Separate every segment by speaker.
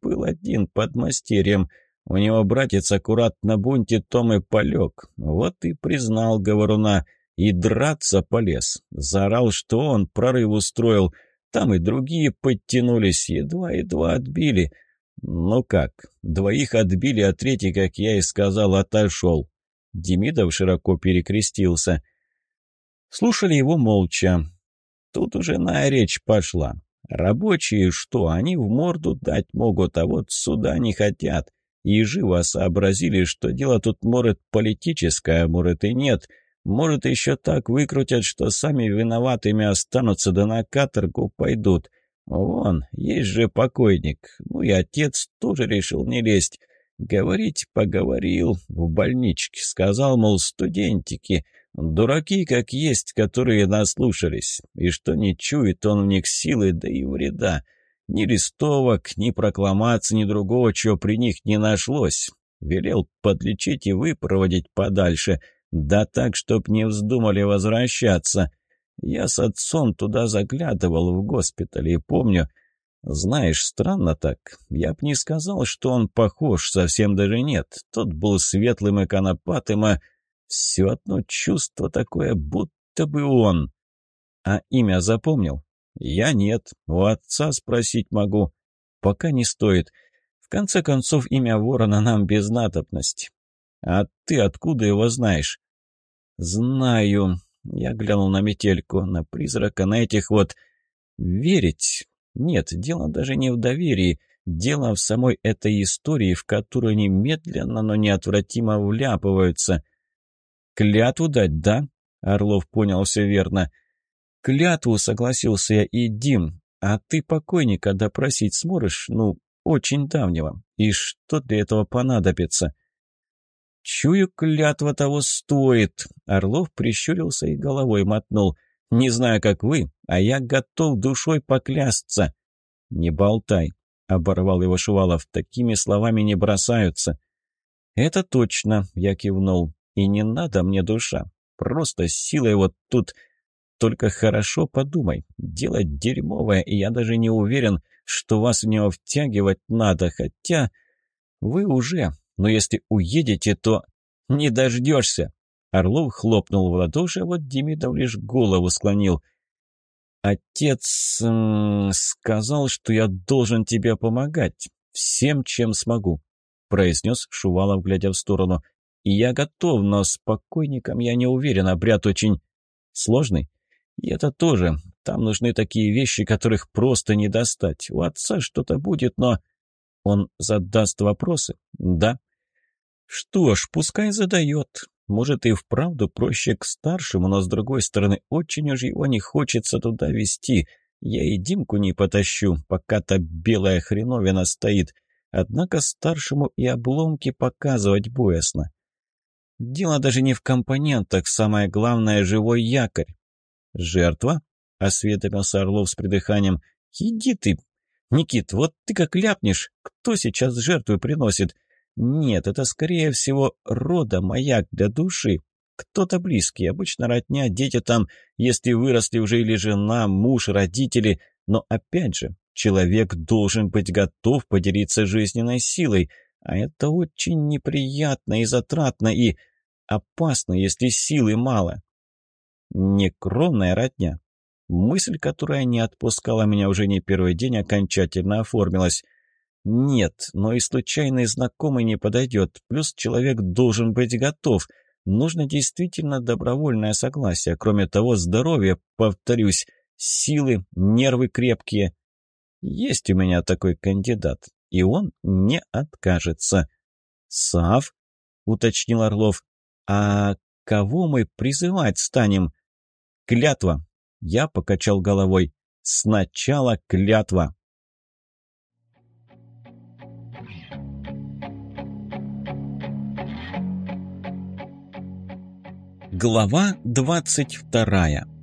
Speaker 1: был один под мастерьем. У него братец аккурат на бунте том и полег. Вот и признал говоруна. И драться полез. Заорал, что он прорыв устроил. Там и другие подтянулись, едва-едва отбили. Ну как, двоих отбили, а третий, как я и сказал, отошел. Демидов широко перекрестился. Слушали его молча. Тут уже на речь пошла. Рабочие что, они в морду дать могут, а вот сюда не хотят. И живо сообразили, что дело тут, может, политическое, а может и нет. Может, еще так выкрутят, что сами виноватыми останутся, да на каторгу пойдут. Вон, есть же покойник. Ну и отец тоже решил не лезть. Говорить поговорил в больничке. Сказал, мол, студентики, дураки как есть, которые наслушались. И что не чует он в них силы, да и вреда. Ни листовок, ни прокламаций, ни другого, чего при них не нашлось. Велел подлечить и выпроводить подальше. Да так, чтоб не вздумали возвращаться. Я с отцом туда заглядывал в госпиталь и помню, знаешь, странно так. Я б не сказал, что он похож, совсем даже нет. Тот был светлым и конопатым, а все одно чувство такое, будто бы он. А имя запомнил? Я нет. У отца спросить могу. Пока не стоит. В конце концов, имя ворона нам без надобности. А ты откуда его знаешь? Знаю. Я глянул на метельку, на призрака, на этих вот... Верить нет, дело даже не в доверии. Дело в самой этой истории, в которую они медленно, но неотвратимо вляпываются. «Клятву дать, да?» Орлов понял все верно. «Клятву», — согласился я, — «и Дим, а ты покойника допросить сможешь? Ну, очень давнего. И что для этого понадобится?» «Чую, клятва того стоит!» Орлов прищурился и головой мотнул. Не знаю, как вы, а я готов душой поклясться». «Не болтай», — оборвал его Шувалов, — «такими словами не бросаются». «Это точно», — я кивнул, — «и не надо мне душа. Просто силой вот тут. Только хорошо подумай, дело дерьмовое, и я даже не уверен, что вас в него втягивать надо, хотя вы уже, но если уедете, то не дождешься». Орлов хлопнул в ладоши, а вот Демидов лишь голову склонил. «Отец м -м, сказал, что я должен тебе помогать, всем, чем смогу», — произнес Шувалов, глядя в сторону. «И я готов, но с покойником я не уверен, обряд очень сложный. И это тоже. Там нужны такие вещи, которых просто не достать. У отца что-то будет, но...» «Он задаст вопросы?» «Да». «Что ж, пускай задает. Может, и вправду проще к старшему, но, с другой стороны, очень уж его не хочется туда вести. Я и Димку не потащу, пока та белая хреновина стоит. Однако старшему и обломки показывать боязно. Дело даже не в компонентах, самое главное — живой якорь. «Жертва?» — осведомился Орлов с придыханием. «Иди ты! Никит, вот ты как ляпнешь, кто сейчас жертвы приносит? Нет, это скорее всего рода маяк для души. Кто-то близкий, обычно родня, дети там, если выросли уже или жена, муж, родители. Но опять же, человек должен быть готов поделиться жизненной силой. А это очень неприятно и затратно, и опасно, если силы мало. Некровная родня. Мысль, которая не отпускала меня уже не первый день, окончательно оформилась. Нет, но и случайный знакомый не подойдет. Плюс человек должен быть готов. Нужно действительно добровольное согласие. Кроме того, здоровье, повторюсь, силы, нервы крепкие. Есть у меня такой кандидат, и он не откажется. «Сав?» — уточнил Орлов. «А кого мы призывать станем?» «Клятва!» — я покачал головой. «Сначала клятва!» Глава 22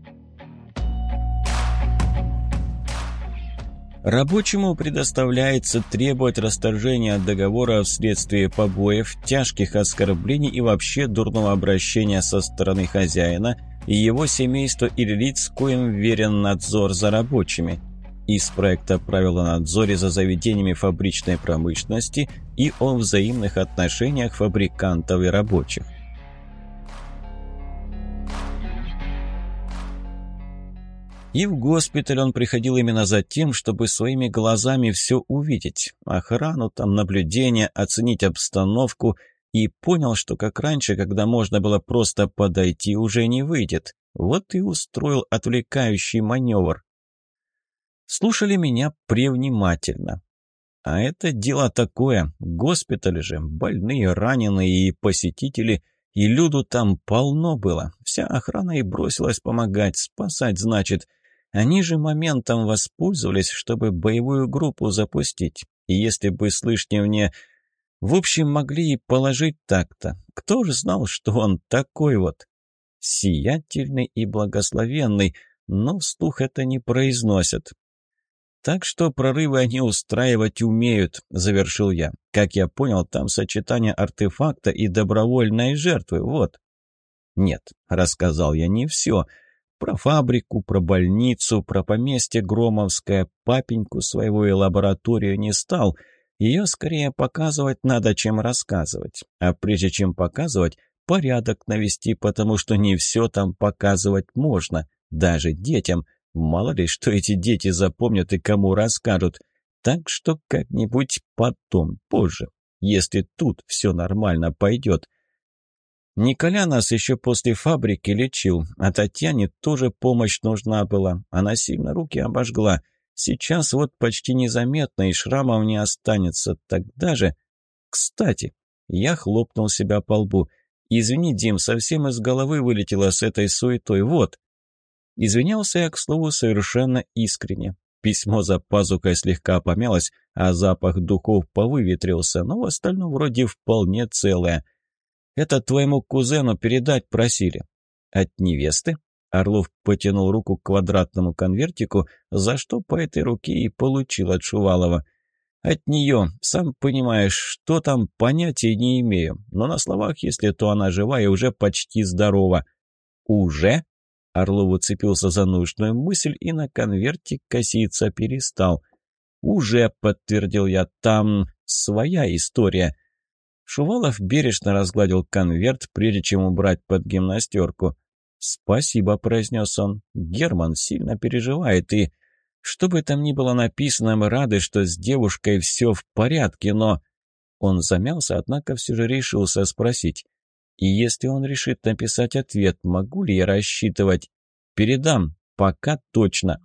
Speaker 1: Рабочему предоставляется требовать расторжения договора вследствие побоев, тяжких оскорблений и вообще дурного обращения со стороны хозяина и его семейства или лиц, коим верен надзор за рабочими. из проекта правил о надзоре за заведениями фабричной промышленности и о взаимных отношениях фабрикантов и рабочих. И в госпиталь он приходил именно за тем, чтобы своими глазами все увидеть. Охрану, там наблюдение, оценить обстановку. И понял, что как раньше, когда можно было просто подойти, уже не выйдет. Вот и устроил отвлекающий маневр. Слушали меня превнимательно. А это дело такое. Госпиталь же, больные, раненые и посетители – и люду там полно было. Вся охрана и бросилась помогать, спасать, значит. Они же моментом воспользовались, чтобы боевую группу запустить. И если бы с лишним В общем, могли и положить так-то. Кто же знал, что он такой вот? Сиятельный и благословенный, но вслух это не произносят. Так что прорывы они устраивать умеют, завершил я. Как я понял, там сочетание артефакта и добровольной жертвы, вот. Нет, рассказал я не все. Про фабрику, про больницу, про поместье Громовское, папеньку своего и лабораторию не стал. Ее скорее показывать надо, чем рассказывать. А прежде чем показывать, порядок навести, потому что не все там показывать можно, даже детям. Мало ли, что эти дети запомнят и кому расскажут. Так что как-нибудь потом, позже, если тут все нормально пойдет. Николя нас еще после фабрики лечил, а Татьяне тоже помощь нужна была. Она сильно руки обожгла. Сейчас вот почти незаметно и шрамов не останется. Тогда же... Кстати, я хлопнул себя по лбу. «Извини, Дим, совсем из головы вылетело с этой суетой. Вот». Извинялся я, к слову, совершенно искренне. Письмо за пазухой слегка помялось, а запах духов повыветрился, но в остальном вроде вполне целое. Это твоему кузену передать просили». «От невесты?» Орлов потянул руку к квадратному конвертику, за что по этой руке и получил от Шувалова. «От нее, сам понимаешь, что там, понятия не имею, но на словах, если то она жива и уже почти здорова». «Уже?» Орлов уцепился за нужную мысль и на конверте коситься перестал. «Уже», — подтвердил я, — «там своя история». Шувалов бережно разгладил конверт, прежде чем убрать под гимнастерку. «Спасибо», — произнес он. «Герман сильно переживает, и...» «Что бы там ни было написано, мы рады, что с девушкой все в порядке, но...» Он замялся, однако все же решился спросить. «И если он решит написать ответ, могу ли я рассчитывать?» «Передам. Пока точно».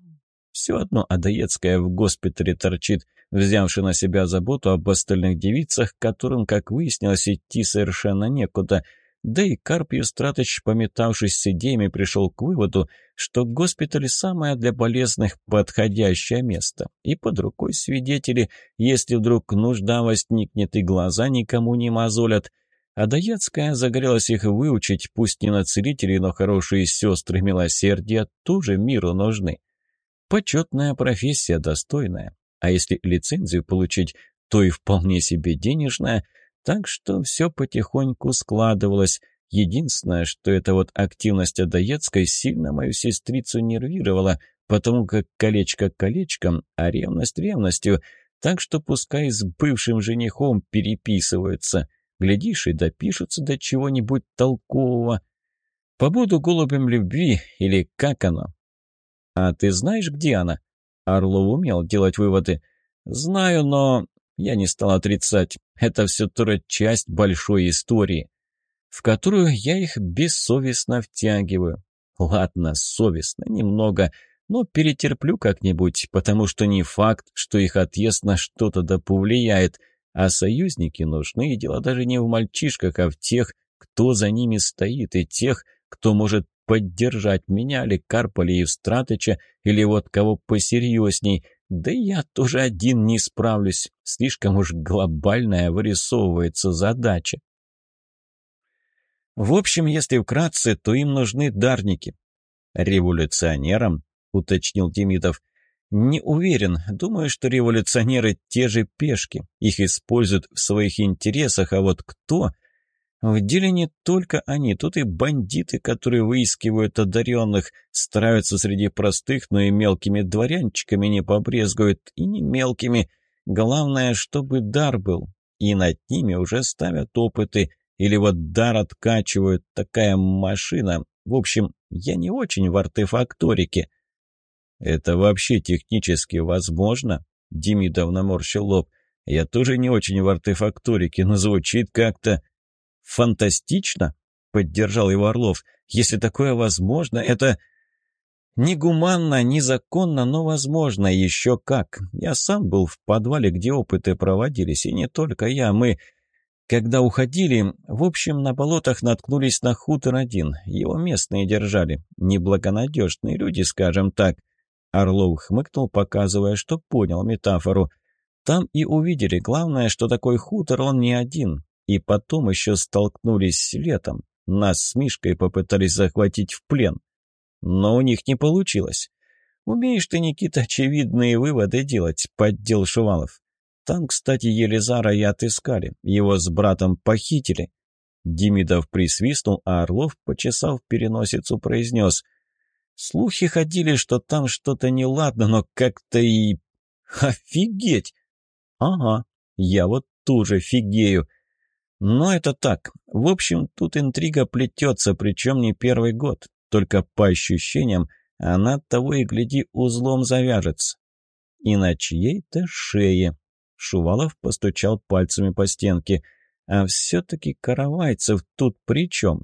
Speaker 1: Все одно Адаецкая в госпитале торчит взявший на себя заботу об остальных девицах, которым, как выяснилось, идти совершенно некуда. Да и Карп Юстратыч, пометавшись с идеями, пришел к выводу, что госпиталь – самое для болезных подходящее место. И под рукой свидетели, если вдруг нужда возникнет и глаза никому не мозолят. А Даяцкая загорелась их выучить, пусть не на целителей, но хорошие сестры милосердия тоже миру нужны. Почетная профессия, достойная а если лицензию получить, то и вполне себе денежная, так что все потихоньку складывалось. Единственное, что эта вот активность Адаецкой сильно мою сестрицу нервировала, потому как колечко колечком, а ревность ревностью, так что пускай с бывшим женихом переписываются. Глядишь, и допишутся до чего-нибудь толкового. Побуду голубем любви, или как оно? А ты знаешь, где она? Орлов умел делать выводы. «Знаю, но...» Я не стал отрицать. Это все тоже часть большой истории, в которую я их бессовестно втягиваю. Ладно, совестно, немного, но перетерплю как-нибудь, потому что не факт, что их отъезд на что-то да повлияет, а союзники нужны, и дело даже не в мальчишках, а в тех, кто за ними стоит, и тех, кто может поддержать меня, или Карпа, или Евстратыча, или вот кого посерьезней. Да я тоже один не справлюсь. Слишком уж глобальная вырисовывается задача. В общем, если вкратце, то им нужны дарники. Революционерам, уточнил Демидов. Не уверен. Думаю, что революционеры те же пешки. Их используют в своих интересах, а вот кто... В деле не только они, тут и бандиты, которые выискивают одаренных, стараются среди простых, но и мелкими дворянчиками не побрезгуют, и не мелкими. Главное, чтобы дар был, и над ними уже ставят опыты, или вот дар откачивают, такая машина. В общем, я не очень в артефакторике. «Это вообще технически возможно?» Демидов наморщил лоб. «Я тоже не очень в артефакторике, но звучит как-то...» «Фантастично?» — поддержал его Орлов. «Если такое возможно, это...» «Негуманно, незаконно, но возможно. Еще как. Я сам был в подвале, где опыты проводились, и не только я. Мы, когда уходили, в общем, на болотах наткнулись на хутор один. Его местные держали. Неблагонадежные люди, скажем так». Орлов хмыкнул, показывая, что понял метафору. «Там и увидели. Главное, что такой хутор он не один. И потом еще столкнулись летом. Нас с Мишкой попытались захватить в плен. Но у них не получилось. «Умеешь ты, Никита, очевидные выводы делать», — поддел Шувалов. «Там, кстати, Елизара и отыскали. Его с братом похитили». Демидов присвистнул, а Орлов, почесав переносицу, произнес. «Слухи ходили, что там что-то неладно, но как-то и... Офигеть!» «Ага, я вот тоже фигею. Но это так. В общем, тут интрига плетется, причем не первый год. Только по ощущениям, она того и гляди узлом завяжется. И на чьей-то шее. Шувалов постучал пальцами по стенке. А все-таки Каравайцев тут при чем?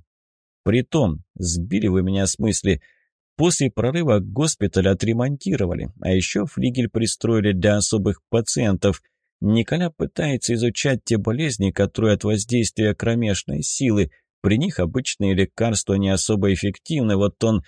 Speaker 1: Притом, сбили вы меня с мысли. После прорыва госпиталь отремонтировали, а еще флигель пристроили для особых пациентов – Николя пытается изучать те болезни, которые от воздействия кромешной силы. При них обычные лекарства не особо эффективны, вот он...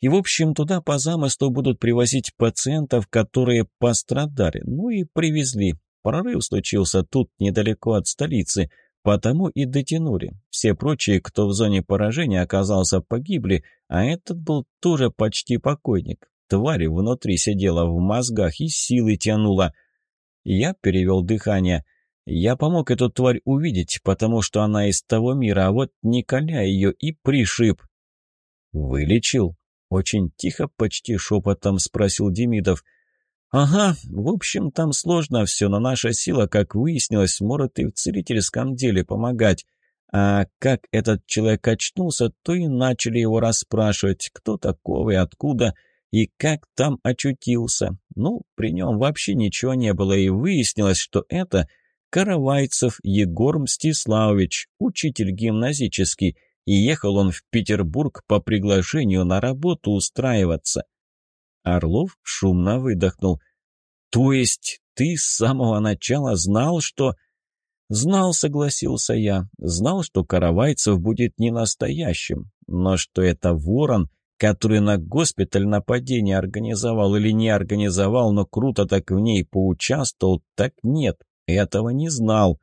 Speaker 1: И, в общем, туда по замыслу будут привозить пациентов, которые пострадали. Ну и привезли. Прорыв случился тут, недалеко от столицы. Потому и дотянули. Все прочие, кто в зоне поражения оказался, погибли, а этот был тоже почти покойник. Тварь внутри сидела в мозгах и силы тянула. Я перевел дыхание. Я помог эту тварь увидеть, потому что она из того мира, а вот Николя ее и пришиб. «Вылечил?» — очень тихо, почти шепотом спросил Демидов. «Ага, в общем, там сложно все, но наша сила, как выяснилось, может и в целительском деле помогать. А как этот человек очнулся, то и начали его расспрашивать, кто такого и откуда». И как там очутился? Ну, при нем вообще ничего не было, и выяснилось, что это Каравайцев Егор Мстиславович, учитель гимназический, и ехал он в Петербург по приглашению на работу устраиваться. Орлов шумно выдохнул. «То есть ты с самого начала знал, что...» «Знал», — согласился я, — «знал, что Каравайцев будет не настоящим, но что это ворон, который на госпиталь нападение организовал или не организовал, но круто так в ней поучаствовал, так нет, этого не знал.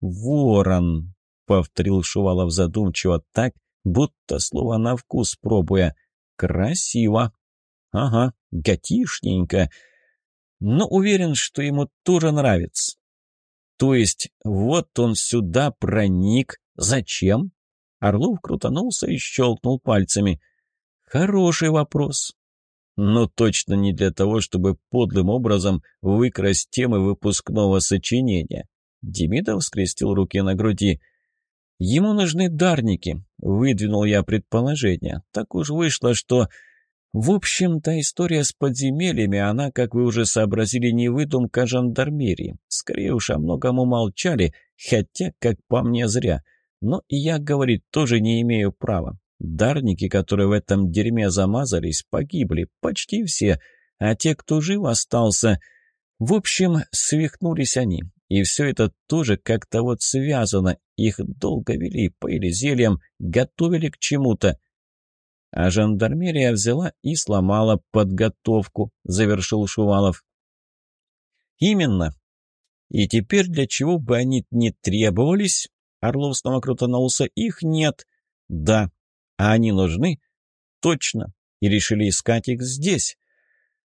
Speaker 1: «Ворон», — повторил Шувалов задумчиво так, будто слово на вкус пробуя. «Красиво». «Ага, готишненько. Но уверен, что ему тоже нравится». «То есть вот он сюда проник. Зачем?» Орлов крутанулся и щелкнул пальцами. Хороший вопрос. Но точно не для того, чтобы подлым образом выкрасть темы выпускного сочинения. Демидов скрестил руки на груди. Ему нужны дарники, выдвинул я предположение. Так уж вышло, что... В общем-то, история с подземельями, она, как вы уже сообразили, не выдумка жандармерии. Скорее уж о многом умолчали, хотя, как по мне, зря. Но и я, говорить, тоже не имею права. Дарники, которые в этом дерьме замазались, погибли, почти все, а те, кто жив остался... В общем, свихнулись они. И все это тоже как-то вот связано. Их долго вели, поили зельем, готовили к чему-то. А жандармерия взяла и сломала подготовку, завершил Шувалов. Именно. И теперь для чего бы они не требовались? Орлов снова крутанулся. Их нет. Да, а они нужны? Точно. И решили искать их здесь.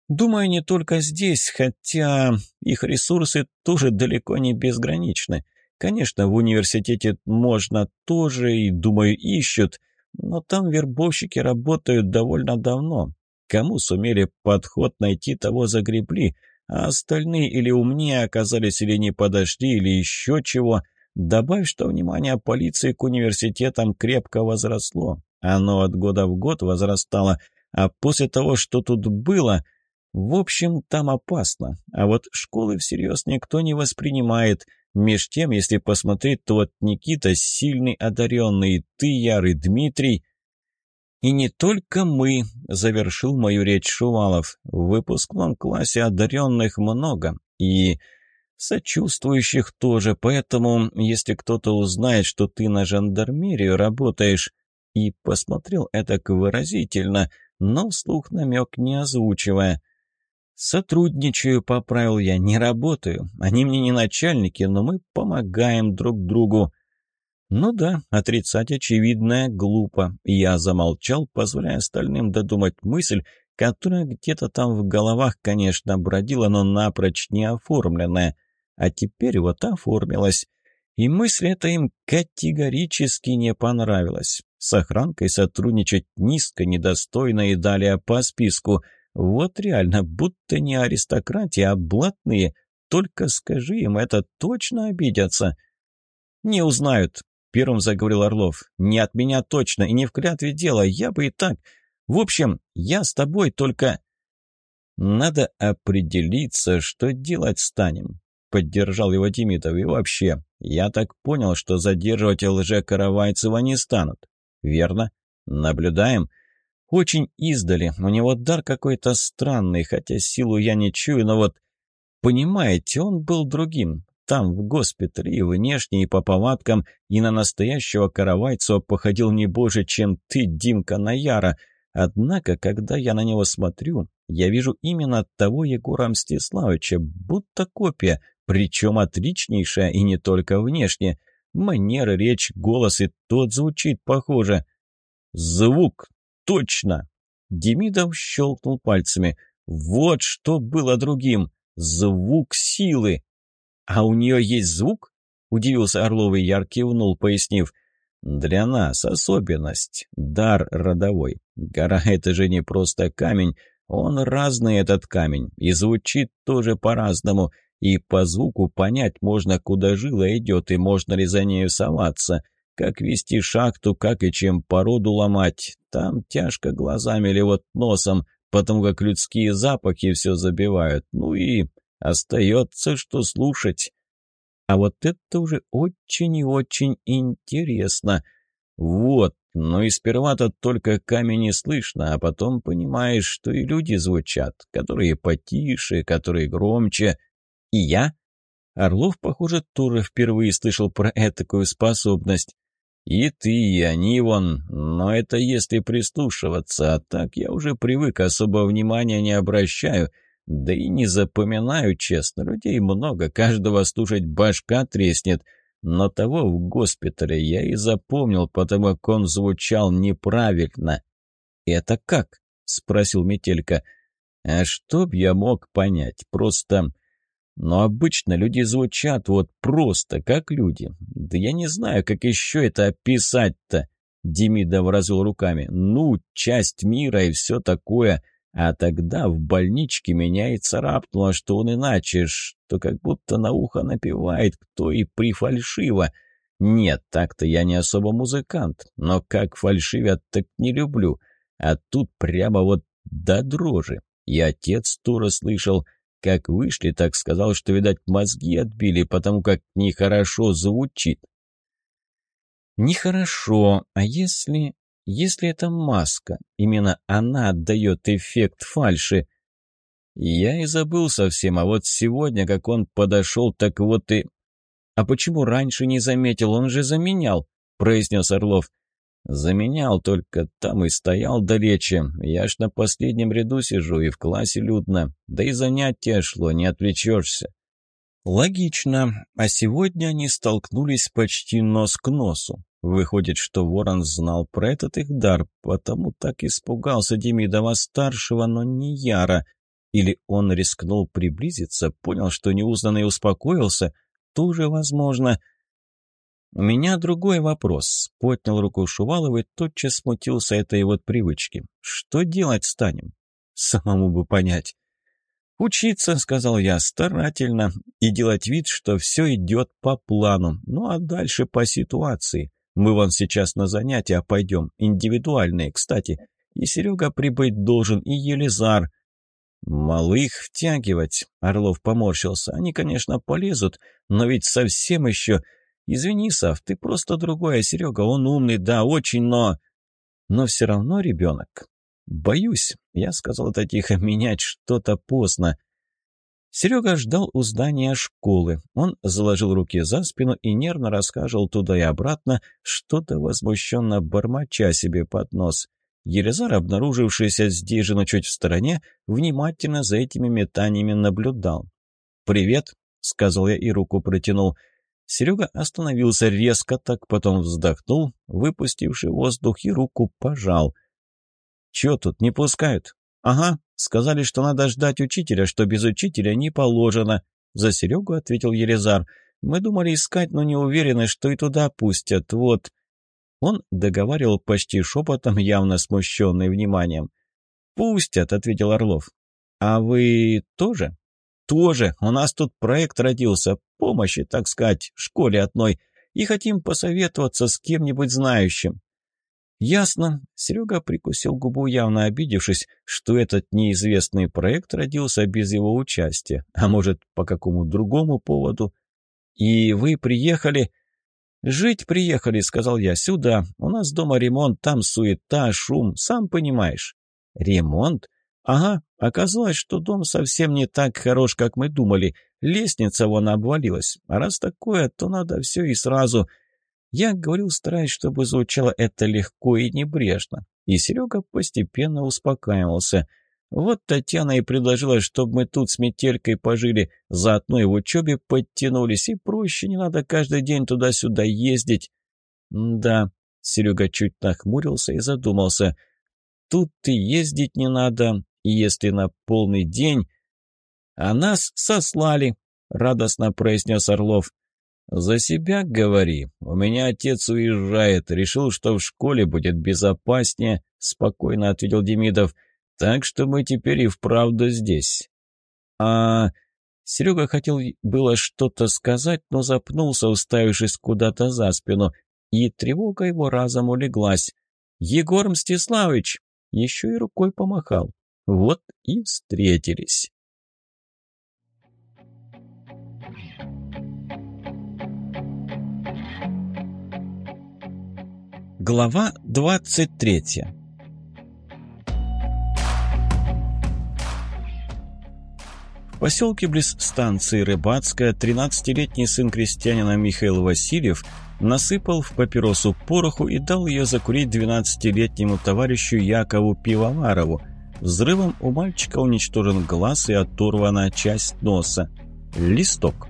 Speaker 1: Думаю, не только здесь, хотя их ресурсы тоже далеко не безграничны. Конечно, в университете можно тоже, и, думаю, ищут, но там вербовщики работают довольно давно. Кому сумели подход найти, того загребли, а остальные или умнее оказались, или не подошли, или еще чего. Добавь, что внимание полиции к университетам крепко возросло. Оно от года в год возрастало, а после того, что тут было... В общем, там опасно, а вот школы всерьез никто не воспринимает. Меж тем, если посмотреть, то вот Никита сильный, одаренный, ты ярый, Дмитрий... «И не только мы», — завершил мою речь Шувалов. «В выпускном классе одаренных много, и сочувствующих тоже, поэтому, если кто-то узнает, что ты на жандармерию работаешь...» И посмотрел это выразительно, но вслух намек не озвучивая. «Сотрудничаю», — поправил я, — «не работаю. Они мне не начальники, но мы помогаем друг другу». «Ну да, отрицать очевидное глупо». Я замолчал, позволяя остальным додумать мысль, которая где-то там в головах, конечно, бродила, но напрочь не оформленная. А теперь вот оформилась. И мысль эта им категорически не понравилась. С охранкой сотрудничать низко, недостойно и далее по списку. Вот реально, будто не аристократия, а блатные. Только скажи им, это точно обидятся. «Не узнают», Первым заговорил Орлов. «Не от меня точно, и не в клятве дело, я бы и так. В общем, я с тобой только...» «Надо определиться, что делать станем», — поддержал его Демидов. «И вообще, я так понял, что задерживать лже-каравайцева не станут. Верно? Наблюдаем?» «Очень издали. У него дар какой-то странный, хотя силу я не чую, но вот...» «Понимаете, он был другим там, в госпитале, и внешне, и по повадкам, и на настоящего Каравайцева походил не больше, чем ты, Димка Наяра. Однако, когда я на него смотрю, я вижу именно того Егора Мстиславовича, будто копия, причем отличнейшая и не только внешне. Манера, речь, голос и тот звучит похоже. Звук! Точно! Демидов щелкнул пальцами. Вот что было другим! Звук силы! «А у нее есть звук?» – удивился Орлов и яр кивнул, пояснив. «Для нас особенность, дар родовой. Гора – это же не просто камень, он разный, этот камень, и звучит тоже по-разному, и по звуку понять можно, куда жила идет, и можно ли за нею соваться, как вести шахту, как и чем породу ломать. Там тяжко глазами или вот носом, потому как людские запахи все забивают. Ну и Остается, что слушать. А вот это уже очень и очень интересно. Вот, но и сперва-то только камень не слышно, а потом понимаешь, что и люди звучат, которые потише, которые громче. И я? Орлов, похоже, тоже впервые слышал про этакую способность. И ты, и они вон, но это если прислушиваться, а так я уже привык, особо внимания не обращаю — да и не запоминаю, честно, людей много, каждого слушать башка треснет. Но того в госпитале я и запомнил, потому как он звучал неправильно. «Это как?» — спросил Метелька. «А что я мог понять? Просто...» «Но обычно люди звучат вот просто, как люди. Да я не знаю, как еще это описать-то!» Демидов развел руками. «Ну, часть мира и все такое. А тогда в больничке меня и царапнуло, что он иначе, что как будто на ухо напевает, кто и прифальшиво. Нет, так-то я не особо музыкант, но как фальшивят, так не люблю. А тут прямо вот до дрожи. И отец Тура слышал, как вышли, так сказал, что, видать, мозги отбили, потому как нехорошо звучит. Нехорошо, а если... Если это маска, именно она отдает эффект фальши. Я и забыл совсем, а вот сегодня, как он подошел, так вот и... «А почему раньше не заметил? Он же заменял», — произнес Орлов. «Заменял, только там и стоял далече. Я ж на последнем ряду сижу, и в классе людно. Да и занятие шло, не отвлечешься». Логично. А сегодня они столкнулись почти нос к носу. Выходит, что Ворон знал про этот их дар, потому так испугался Демидова-старшего, но не Яра. Или он рискнул приблизиться, понял, что неузнанный успокоился, тоже возможно. «У меня другой вопрос», — поднял руку Шувалов и тотчас смутился этой вот привычки. «Что делать станем?» «Самому бы понять». «Учиться», — сказал я, — «старательно, и делать вид, что все идет по плану, ну а дальше по ситуации. Мы вон сейчас на занятия пойдем, индивидуальные, кстати, и Серега прибыть должен, и Елизар». «Малых втягивать», — Орлов поморщился, — «они, конечно, полезут, но ведь совсем еще...» «Извини, Сав, ты просто другой, а Серега, он умный, да, очень, но...» «Но все равно ребенок. «Боюсь», — я сказал это тихо, — «менять что-то поздно». Серега ждал у здания школы. Он заложил руки за спину и нервно рассказывал туда и обратно, что-то возмущенно бормоча себе под нос. Елизар, обнаружившийся здесь же, но чуть в стороне, внимательно за этими метаниями наблюдал. «Привет», — сказал я и руку протянул. Серега остановился резко так, потом вздохнул, выпустивший воздух, и руку пожал. «Чё тут, не пускают?» «Ага, сказали, что надо ждать учителя, что без учителя не положено». За Серегу ответил Елизар. «Мы думали искать, но не уверены, что и туда пустят. Вот». Он договаривал почти шепотом, явно смущенный вниманием. «Пустят», — ответил Орлов. «А вы тоже?» «Тоже. У нас тут проект родился. Помощи, так сказать, школе одной. И хотим посоветоваться с кем-нибудь знающим. «Ясно». Серега прикусил губу, явно обидевшись, что этот неизвестный проект родился без его участия, а может, по какому другому поводу. «И вы приехали...» «Жить приехали», — сказал я, — «сюда. У нас дома ремонт, там суета, шум, сам понимаешь». «Ремонт?» «Ага, оказалось, что дом совсем не так хорош, как мы думали. Лестница вон обвалилась. А раз такое, то надо все и сразу. Я говорил, стараясь, чтобы звучало это легко и небрежно. И Серега постепенно успокаивался. Вот Татьяна и предложила, чтобы мы тут с метелькой пожили, заодно и в учебе подтянулись, и проще, не надо каждый день туда-сюда ездить. да, Серега чуть нахмурился и задумался. Тут и ездить не надо, если на полный день... А нас сослали, радостно произнес Орлов. «За себя говори. У меня отец уезжает. Решил, что в школе будет безопаснее», — спокойно ответил Демидов. «Так что мы теперь и вправду здесь». «А...» Серега хотел было что-то сказать, но запнулся, уставившись куда-то за спину, и тревога его разом улеглась. «Егор Мстиславович!» Еще и рукой помахал. Вот и встретились. Глава 23 В поселке близ станции Рыбацкая 13-летний сын крестьянина Михаил Васильев насыпал в папиросу пороху и дал ее закурить 12-летнему товарищу Якову Пивоварову. Взрывом у мальчика уничтожен глаз и оторвана часть носа. Листок.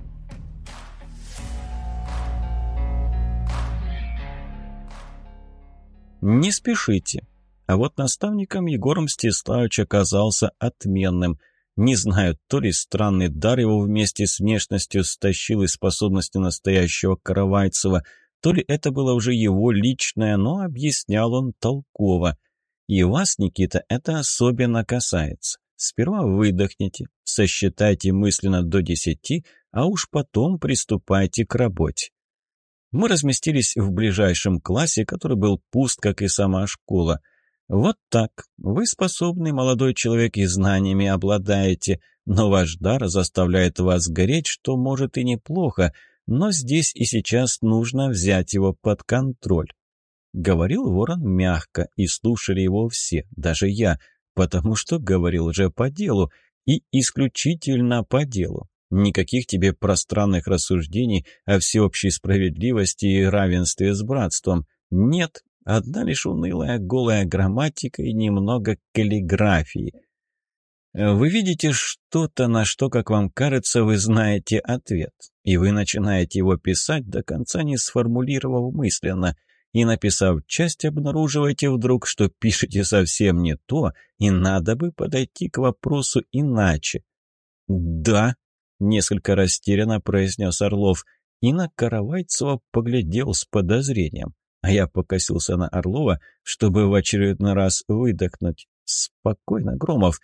Speaker 1: Не спешите. А вот наставником Егор Мстиславович оказался отменным. Не знаю, то ли странный дар его вместе с внешностью стащил из способности настоящего Каравайцева, то ли это было уже его личное, но объяснял он толково. И вас, Никита, это особенно касается. Сперва выдохните, сосчитайте мысленно до десяти, а уж потом приступайте к работе. Мы разместились в ближайшем классе, который был пуст, как и сама школа. Вот так. Вы способный молодой человек и знаниями обладаете, но ваш дар заставляет вас гореть, что может и неплохо, но здесь и сейчас нужно взять его под контроль. Говорил ворон мягко, и слушали его все, даже я, потому что говорил же по делу, и исключительно по делу. Никаких тебе пространных рассуждений о всеобщей справедливости и равенстве с братством. Нет, одна лишь унылая голая грамматика и немного каллиграфии. Вы видите что-то, на что, как вам кажется, вы знаете ответ, и вы начинаете его писать, до конца не сформулировав мысленно, и, написав часть, обнаруживаете вдруг, что пишете совсем не то, и надо бы подойти к вопросу иначе. «Да», несколько растерянно произнес Орлов. и на Каравайцева поглядел с подозрением. А я покосился на Орлова, чтобы в очередной раз выдохнуть. «Спокойно, Громов.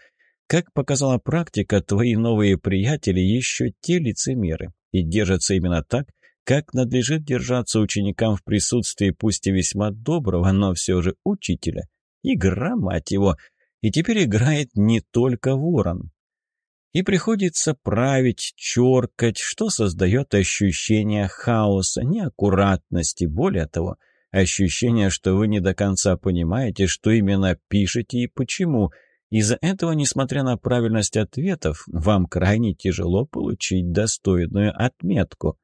Speaker 1: Как показала практика, твои новые приятели еще те лицемеры, и держатся именно так, как надлежит держаться ученикам в присутствии пусть и весьма доброго, но все же учителя. Игра, мать его, и теперь играет не только ворон. И приходится править, черкать, что создает ощущение хаоса, неаккуратности, более того, ощущение, что вы не до конца понимаете, что именно пишете и почему. Из-за этого, несмотря на правильность ответов, вам крайне тяжело получить достойную отметку.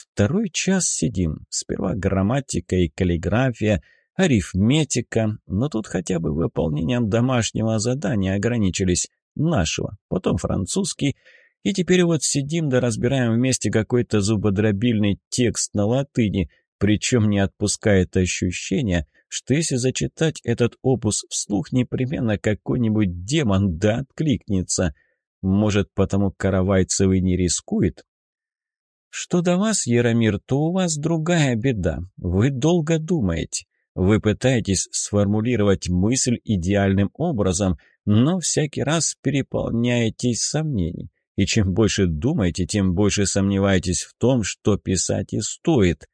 Speaker 1: Второй час сидим. Сперва грамматика и каллиграфия, арифметика, но тут хотя бы выполнением домашнего задания ограничились нашего, потом французский, и теперь вот сидим да разбираем вместе какой-то зубодробильный текст на латыни, причем не отпускает ощущение, что если зачитать этот опус вслух, непременно какой-нибудь демон да откликнется. Может, потому Каравайцев не рискует? Что до вас, Яромир, то у вас другая беда. Вы долго думаете. Вы пытаетесь сформулировать мысль идеальным образом, но всякий раз переполняетесь сомнений. И чем больше думаете, тем больше сомневаетесь в том, что писать и стоит.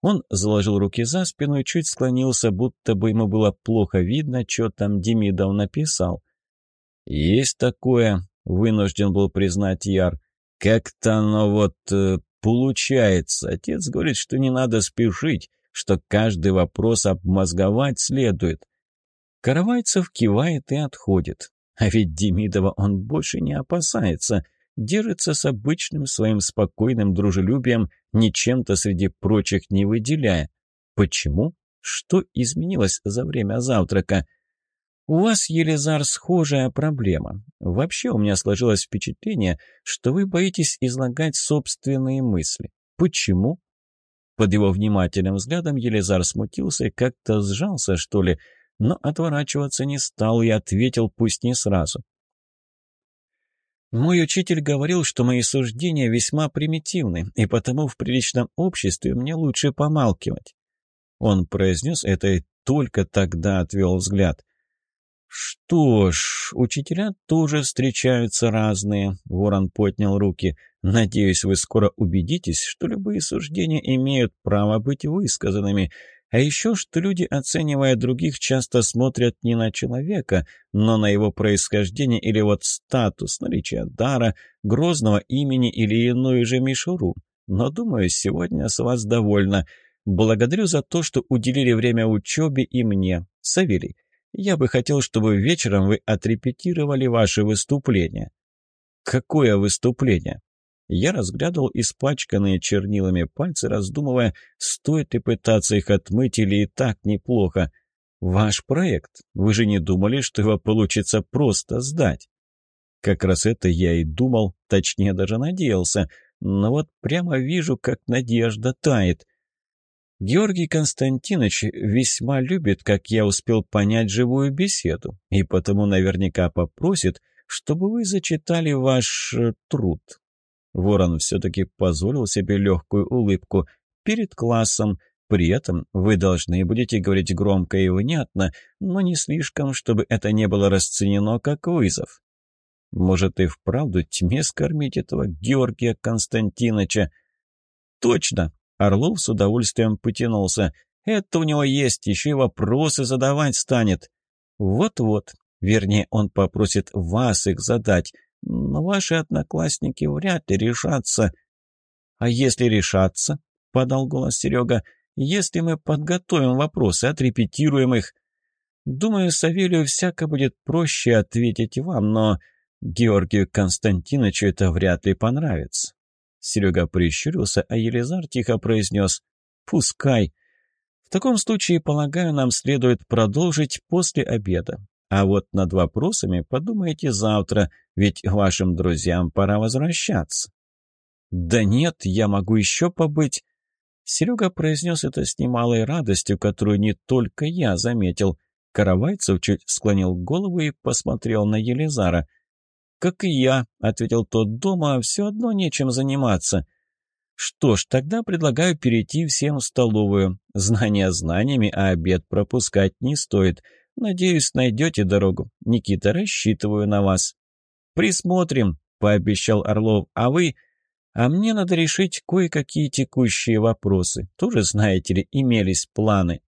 Speaker 1: Он заложил руки за спину и чуть склонился, будто бы ему было плохо видно, что там Демидов написал. «Есть такое», — вынужден был признать Яр. «Как-то оно вот э, получается. Отец говорит, что не надо спешить, что каждый вопрос обмозговать следует. Каравайцев кивает и отходит. А ведь Демидова он больше не опасается, держится с обычным своим спокойным дружелюбием, ничем-то среди прочих не выделяя. Почему? Что изменилось за время завтрака? У вас, Елизар, схожая проблема. Вообще у меня сложилось впечатление, что вы боитесь излагать собственные мысли. Почему? Под его внимательным взглядом Елизар смутился как-то сжался, что ли, но отворачиваться не стал и ответил, пусть не сразу. Мой учитель говорил, что мои суждения весьма примитивны, и потому в приличном обществе мне лучше помалкивать. Он произнес это и только тогда отвел взгляд. «Что ж, учителя тоже встречаются разные», — Ворон поднял руки. «Надеюсь, вы скоро убедитесь, что любые суждения имеют право быть высказанными, а еще, что люди, оценивая других, часто смотрят не на человека, но на его происхождение или вот статус, наличие дара, грозного имени или иную же мишуру. Но, думаю, сегодня с вас довольно. Благодарю за то, что уделили время учебе и мне. Савелий, я бы хотел, чтобы вечером вы отрепетировали ваше выступление». «Какое выступление?» Я разглядывал испачканные чернилами пальцы, раздумывая, стоит ли пытаться их отмыть или и так неплохо. «Ваш проект. Вы же не думали, что его получится просто сдать?» Как раз это я и думал, точнее даже надеялся. Но вот прямо вижу, как надежда тает. Георгий Константинович весьма любит, как я успел понять, живую беседу, и потому наверняка попросит, чтобы вы зачитали ваш э, труд. Ворон все-таки позволил себе легкую улыбку перед классом. При этом вы должны будете говорить громко и внятно, но не слишком, чтобы это не было расценено как вызов. Может, и вправду тьме скормить этого Георгия Константиновича? Точно, Орлов с удовольствием потянулся. «Это у него есть, еще и вопросы задавать станет». «Вот-вот. Вернее, он попросит вас их задать. Но ваши одноклассники вряд ли решатся». «А если решатся?» — подал голос Серега. «Если мы подготовим вопросы, отрепетируем их...» «Думаю, Савелию всяко будет проще ответить вам, но Георгию Константиновичу это вряд ли понравится. Серега прищурился, а Елизар тихо произнес «Пускай». В таком случае, полагаю, нам следует продолжить после обеда. А вот над вопросами подумайте завтра, ведь вашим друзьям пора возвращаться. «Да нет, я могу еще побыть». Серега произнес это с немалой радостью, которую не только я заметил. Каравайцев чуть склонил голову и посмотрел на Елизара – «Как и я», — ответил тот дома, — «все одно нечем заниматься».
Speaker 2: Что ж, тогда предлагаю перейти всем в столовую. Знания знаниями, а обед пропускать не стоит. Надеюсь, найдете дорогу. Никита, рассчитываю на вас. Присмотрим, пообещал Орлов. А вы... А мне надо решить кое-какие текущие вопросы. Тоже, знаете ли, имелись планы.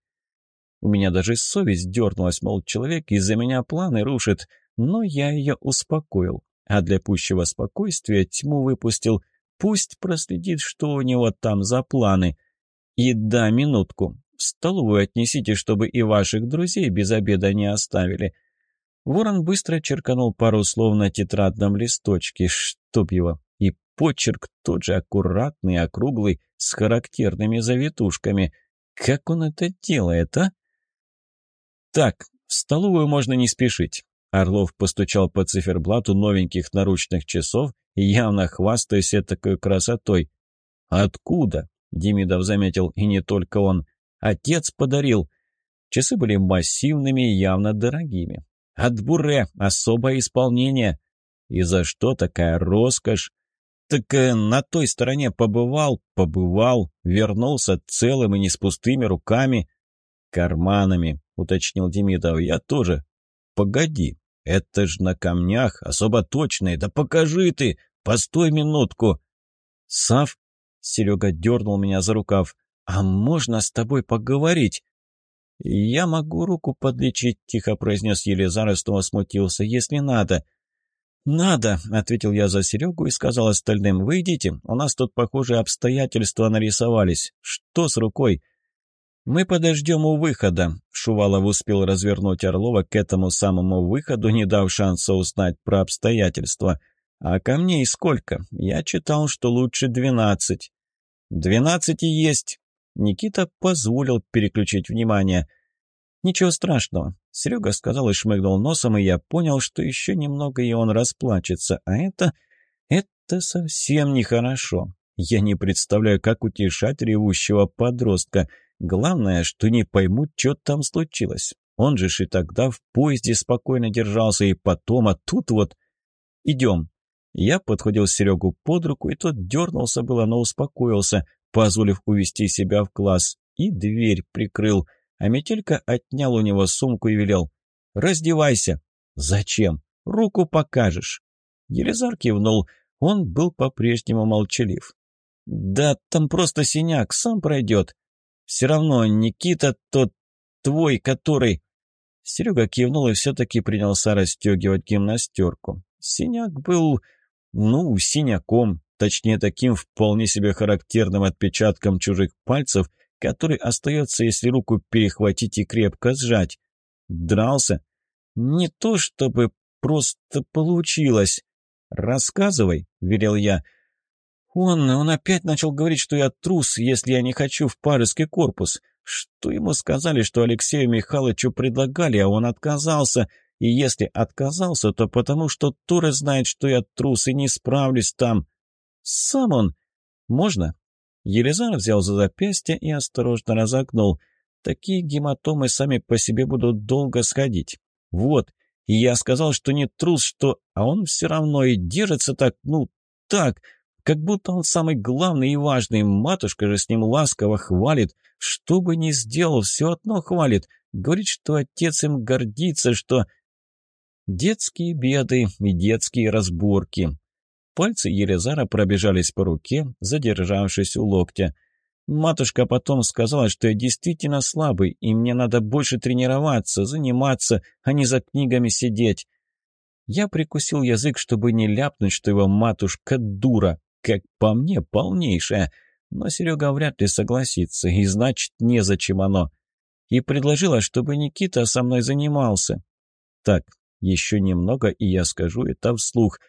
Speaker 2: У меня даже совесть дернулась, мол, человек из-за меня планы рушит. Но я ее успокоил. А для пущего спокойствия тьму выпустил – Пусть проследит, что у него там за планы. И да, минутку. В столовую отнесите, чтобы и ваших друзей без обеда не оставили. Ворон быстро черканул пару слов на тетрадном листочке, чтоб его. И почерк тот же аккуратный, округлый, с характерными завитушками. Как он это делает, а? Так, в столовую можно не спешить. Орлов постучал по циферблату новеньких наручных часов явно хвастаясь такой красотой. «Откуда?» — Демидов заметил, и не только он. «Отец подарил». Часы были массивными и явно дорогими. «От буре, особое исполнение». «И за что такая роскошь?» «Так э, на той стороне побывал, побывал, вернулся целым и не с пустыми руками». «Карманами», — уточнил Демидов, — «я тоже». «Погоди, это ж на камнях, особо точные, да покажи ты!» Постой минутку!» «Сав?» — Серега дернул меня за рукав. «А можно с тобой поговорить?» «Я могу руку подлечить», — тихо произнес Елизар и снова смутился, — «если надо». «Надо», — ответил я за Серегу и сказал остальным, — «вы идите, у нас тут, похожие обстоятельства нарисовались. Что с рукой?» «Мы подождем у выхода», — Шувалов успел развернуть Орлова к этому самому выходу, не дав шанса узнать про обстоятельства. «А камней сколько? Я читал, что лучше двенадцать». «Двенадцать и есть». Никита позволил переключить внимание. «Ничего страшного». Серега сказал и шмыгнул носом, и я понял, что еще немного и он расплачется. А это... это совсем нехорошо. Я не представляю, как утешать ревущего подростка. Главное, что не поймут, что там случилось. Он же и тогда в поезде спокойно держался, и потом, а тут вот... «Идем», я подходил Серегу под руку, и тот дернулся было, но успокоился, позволив увести себя в класс, и дверь прикрыл. А Метелька отнял у него сумку и велел. «Раздевайся!» «Зачем? Руку покажешь!» Елизар кивнул. Он был по-прежнему молчалив. «Да там просто синяк, сам пройдет. Все равно Никита тот твой, который...» Серега кивнул и все-таки принялся расстегивать гимнастерку. Синяк был ну, синяком, точнее таким вполне себе характерным отпечатком чужих пальцев, который остается, если руку перехватить и крепко сжать. Дрался? Не то чтобы просто получилось. «Рассказывай», — велел я. «Он, он опять начал говорить, что я трус, если я не хочу в Парыский корпус. Что ему сказали, что Алексею Михайловичу предлагали, а он отказался. И если отказался, то потому, что Тура знает, что я трус и не справлюсь там. Сам он. Можно? Елизар взял за запястье и осторожно разогнул. Такие гематомы сами по себе будут долго сходить. Вот. И я сказал, что не трус, что... А он все равно и держится так, ну, так, как будто он самый главный и важный. Матушка же с ним ласково хвалит. Что бы ни сделал, все одно хвалит. Говорит, что отец им гордится, что... Детские беды и детские разборки. Пальцы Елизара пробежались по руке, задержавшись у локтя. Матушка потом сказала, что я действительно слабый, и мне надо больше тренироваться, заниматься, а не за книгами сидеть. Я прикусил язык, чтобы не ляпнуть, что его матушка дура, как по мне, полнейшая. Но Серега вряд ли согласится, и значит, незачем оно. И предложила, чтобы Никита со мной занимался. Так, еще немного, и я скажу это вслух.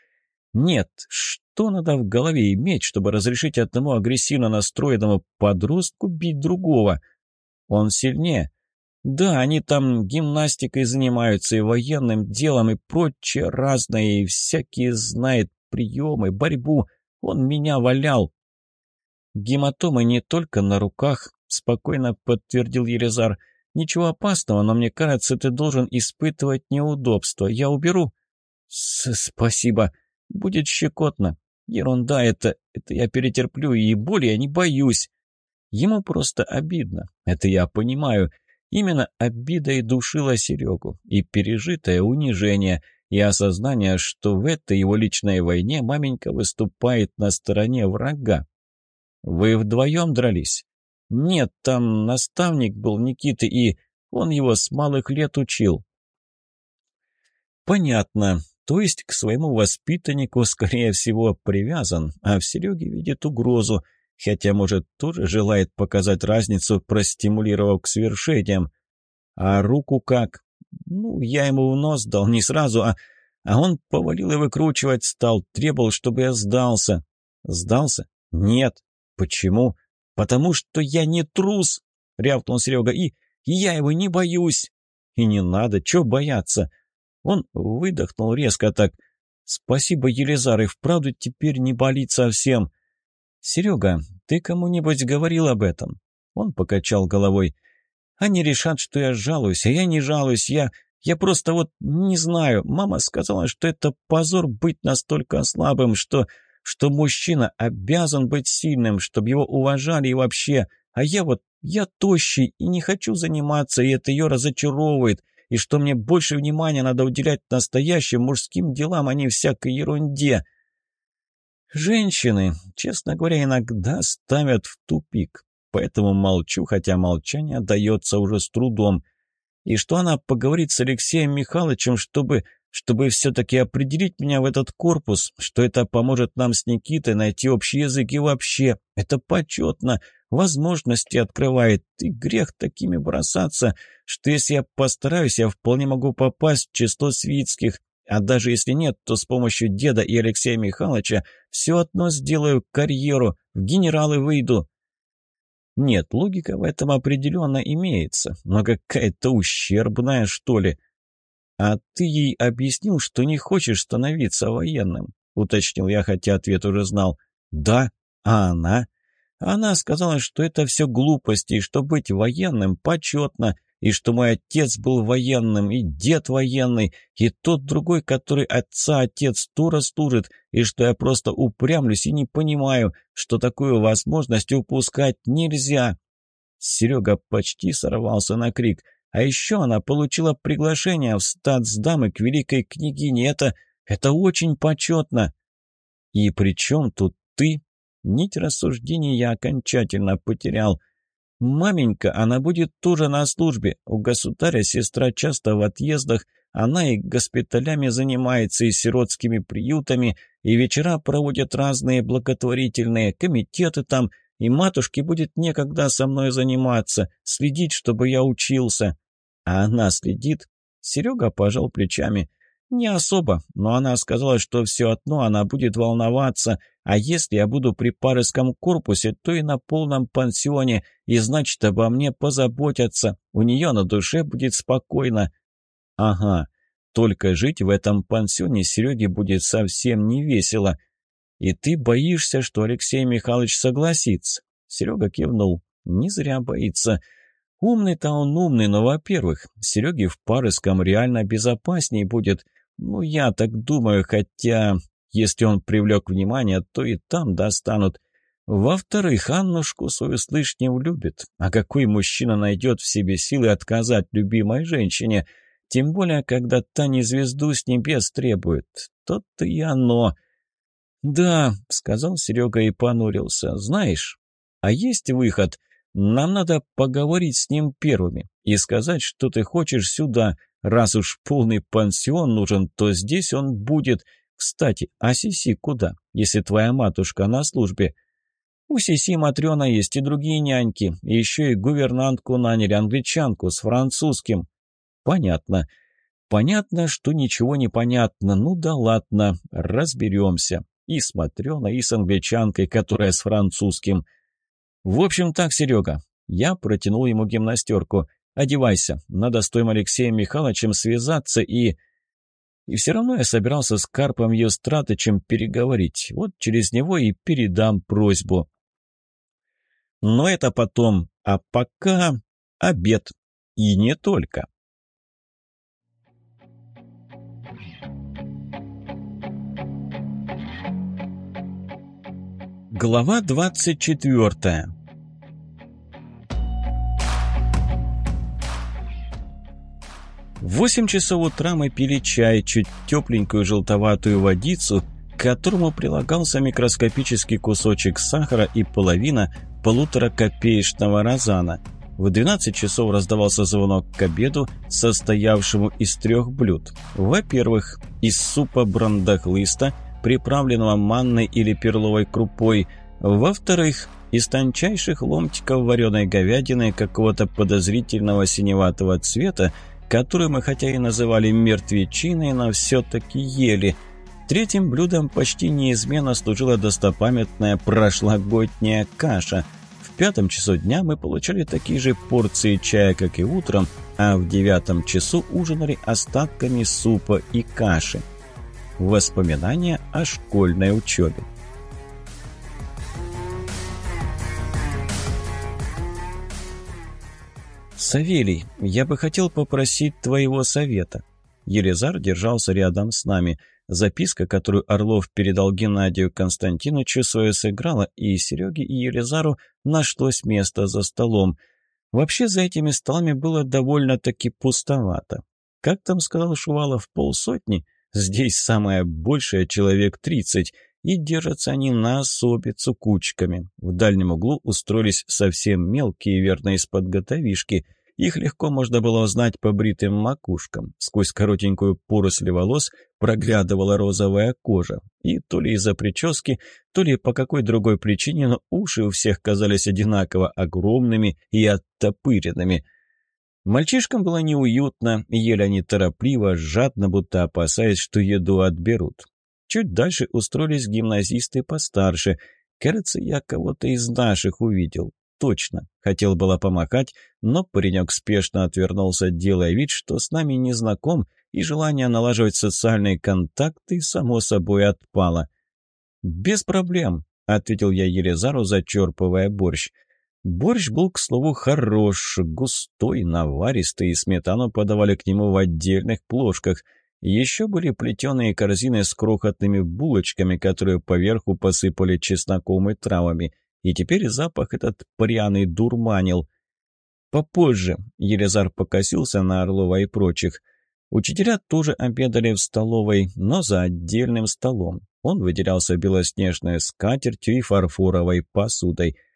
Speaker 2: Нет, что надо в голове иметь, чтобы разрешить одному агрессивно настроенному подростку бить другого? Он сильнее. Да, они там гимнастикой занимаются, и военным делом, и прочее разное, и всякие знает приемы, борьбу. Он меня валял. Гематомы не только на руках, спокойно подтвердил Елизар. Ничего опасного, но мне кажется, ты должен испытывать неудобства. Я уберу?» С «Спасибо. Будет щекотно». Ерунда это, это я перетерплю, и боли я не боюсь. Ему просто обидно, это я понимаю. Именно обида и душила Серегу, и пережитое унижение, и осознание, что в этой его личной войне маменька выступает на стороне врага. «Вы вдвоем дрались?» «Нет, там наставник был Никиты, и он его с малых лет учил». «Понятно. То есть к своему воспитаннику, скорее всего, привязан, а в Сереге видит угрозу, хотя, может, тоже желает показать разницу, простимулировав к свершениям. А руку как? Ну, я ему в нос дал, не сразу, а... А он повалил и выкручивать стал, требовал, чтобы я сдался. Сдался? Нет. Почему? Потому что я не трус, рявкнул Серега, и... и я его не боюсь. И не надо, чего бояться? Он выдохнул резко так. «Спасибо, Елизар, и вправду теперь не болит совсем». «Серега, ты кому-нибудь говорил об этом?» Он покачал головой. «Они решат, что я жалуюсь, а я не жалуюсь, я... Я просто вот не знаю. Мама сказала, что это позор быть настолько слабым, что... Что мужчина обязан быть сильным, чтобы его уважали и вообще... А я вот... Я тощий и не хочу заниматься, и это ее разочаровывает и что мне больше внимания надо уделять настоящим мужским делам, а не всякой ерунде. Женщины, честно говоря, иногда ставят в тупик, поэтому молчу, хотя молчание дается уже с трудом. И что она поговорит с Алексеем Михайловичем, чтобы чтобы все-таки определить меня в этот корпус, что это поможет нам с Никитой найти общий язык и вообще. Это почетно, возможности открывает, и грех такими бросаться, что если я постараюсь, я вполне могу попасть в число свитских, а даже если нет, то с помощью деда и Алексея Михайловича все одно сделаю карьеру, в генералы выйду. Нет, логика в этом определенно имеется, но какая-то ущербная, что ли. «А ты ей объяснил, что не хочешь становиться военным?» — уточнил я, хотя ответ уже знал. «Да. А она?» Она сказала, что это все глупости, и что быть военным почетно, и что мой отец был военным, и дед военный, и тот другой, который отца отец тура служит, и что я просто упрямлюсь и не понимаю, что такую возможность упускать нельзя. Серега почти сорвался на крик — а еще она получила приглашение в статсдамы к великой княгине. Это... это очень почетно. И при чем тут ты? Нить рассуждений я окончательно потерял. Маменька, она будет тоже на службе. У государя сестра часто в отъездах. Она и госпиталями занимается, и сиротскими приютами, и вечера проводят разные благотворительные комитеты там, и матушке будет некогда со мной заниматься, следить, чтобы я учился. А она следит. Серега пожал плечами. Не особо, но она сказала, что все одно она будет волноваться, а если я буду при парыском корпусе, то и на полном пансионе, и значит, обо мне позаботятся, у нее на душе будет спокойно. Ага, только жить в этом пансионе Сереге будет совсем не весело. «И ты боишься, что Алексей Михайлович согласится?» Серега кивнул. «Не зря боится. Умный-то он умный, но, во-первых, Сереге в Парыском реально безопасней будет. Ну, я так думаю, хотя, если он привлек внимание, то и там достанут. Во-вторых, Аннушку свою слышь не влюбит. А какой мужчина найдет в себе силы отказать любимой женщине? Тем более, когда та не звезду с небес требует. То-то и оно. «Да», — сказал Серега и понурился. «Знаешь, а есть выход. Нам надо поговорить с ним первыми и сказать, что ты хочешь сюда. Раз уж полный пансион нужен, то здесь он будет. Кстати, а Сиси куда, если твоя матушка на службе?» У Сиси Матрена есть и другие няньки, и еще и гувернантку наняли, англичанку с французским. Понятно. Понятно, что ничего не понятно. Ну да ладно, разберемся. И с Матрёной, и с англичанкой, которая с французским. В общем так, Серега. Я протянул ему гимнастерку. Одевайся, надо с твоим Алексеем Михайловичем связаться и... И все равно я собирался с Карпом Евстратычем переговорить. Вот через него и передам просьбу. Но это потом. А пока обед. И не только. Глава 24 В восемь часов утра мы пили чай, чуть тепленькую желтоватую водицу, к которому прилагался микроскопический кусочек сахара и половина полуторакопеечного розана. В 12 часов раздавался звонок к обеду, состоявшему из трех блюд. Во-первых, из супа брандахлыста – приправленного манной или перловой крупой. Во-вторых, из тончайших ломтиков вареной говядины какого-то подозрительного синеватого цвета, который мы хотя и называли мертвечиной, но все-таки ели. Третьим блюдом почти неизменно служила достопамятная прошлогодняя каша. В пятом часу дня мы получали такие же порции чая, как и утром, а в девятом часу ужинали остатками супа и каши. Воспоминания о школьной учебе. «Савелий, я бы хотел попросить твоего совета». Елизар держался рядом с нами. Записка, которую Орлов передал Геннадию Константиновичу, свое сыграла, и Сереге и Елизару нашлось место за столом. Вообще за этими столами было довольно-таки пустовато. Как там сказал Шувалов, полсотни – Здесь самое большее человек тридцать, и держатся они на особицу кучками. В дальнем углу устроились совсем мелкие, верно, из-под готовишки. Их легко можно было узнать по бритым макушкам. Сквозь коротенькую поросль волос проглядывала розовая кожа. И то ли из-за прически, то ли по какой другой причине, но уши у всех казались одинаково огромными и оттопыренными – Мальчишкам было неуютно, ели они торопливо, жадно, будто опасаясь, что еду отберут. Чуть дальше устроились гимназисты постарше. Кажется, я кого-то из наших увидел. Точно. Хотел было помахать, но паренек спешно отвернулся, делая вид, что с нами не знаком, и желание налаживать социальные контакты само собой отпало. «Без проблем», — ответил я Елизару, зачерпывая борщ. Борщ был, к слову, хорош, густой, наваристый, и сметану подавали к нему в отдельных плошках. Еще были плетеные корзины с крохотными булочками, которые поверху посыпали чесноком и травами. И теперь запах этот пряный дурманил. Попозже Елизар покосился на Орлова и прочих. Учителя тоже обедали в столовой, но за отдельным столом. Он выделялся белоснежной скатертью и фарфоровой посудой –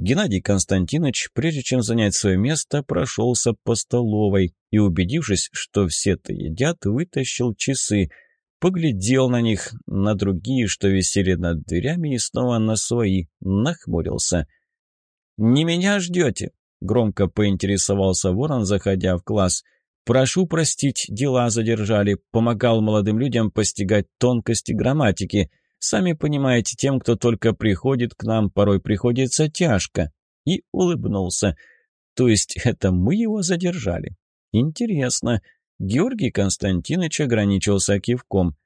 Speaker 2: Геннадий Константинович, прежде чем занять свое место, прошелся по столовой и, убедившись, что все-то едят, вытащил часы, поглядел на них, на другие, что висели над дверями, и снова на свои, нахмурился. «Не меня ждете?» — громко поинтересовался ворон, заходя в класс. «Прошу простить, дела задержали. Помогал молодым людям постигать тонкости грамматики». Сами понимаете, тем, кто только приходит к нам, порой приходится тяжко. И улыбнулся. То есть это мы его задержали? Интересно. Георгий Константинович ограничился кивком.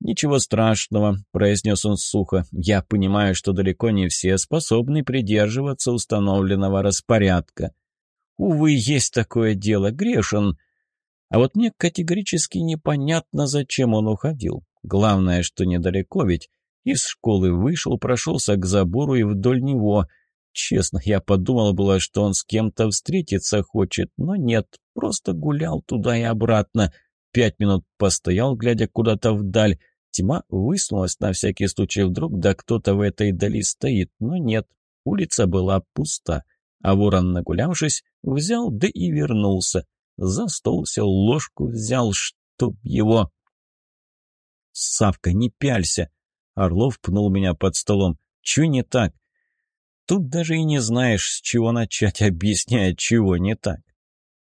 Speaker 2: «Ничего страшного», — произнес он сухо. «Я понимаю, что далеко не все способны придерживаться установленного распорядка. Увы, есть такое дело, грешен. А вот мне категорически непонятно, зачем он уходил. Главное, что недалеко ведь. Из школы вышел, прошелся к забору и вдоль него. Честно, я подумал было, что он с кем-то встретиться хочет, но нет, просто гулял туда и обратно. Пять минут постоял, глядя куда-то вдаль. Тьма высунулась на всякий случай вдруг, да кто-то в этой дали стоит, но нет, улица была пуста. А ворон, нагулявшись, взял, да и вернулся. За стол сел, ложку взял, чтоб его... «Савка, не пялься!» Орлов пнул меня под столом. «Чё не так?» Тут даже и не знаешь, с чего начать, объясняя, чего не так.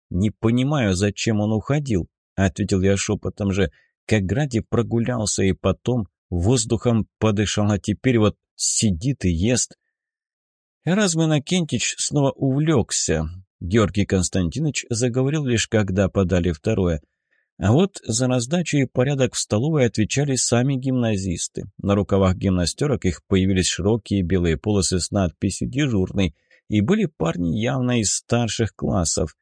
Speaker 2: «Не понимаю, зачем он уходил», — ответил я шепотом же. «Как Гради прогулялся и потом воздухом подышал, а теперь вот сидит и ест». Эразм Иннокентич снова увлекся. Георгий Константинович заговорил лишь, когда подали второе — а вот за раздачу и порядок в столовой отвечали сами гимназисты. На рукавах гимнастерок их появились широкие белые полосы с надписью «Дежурный», и были парни явно из старших классов.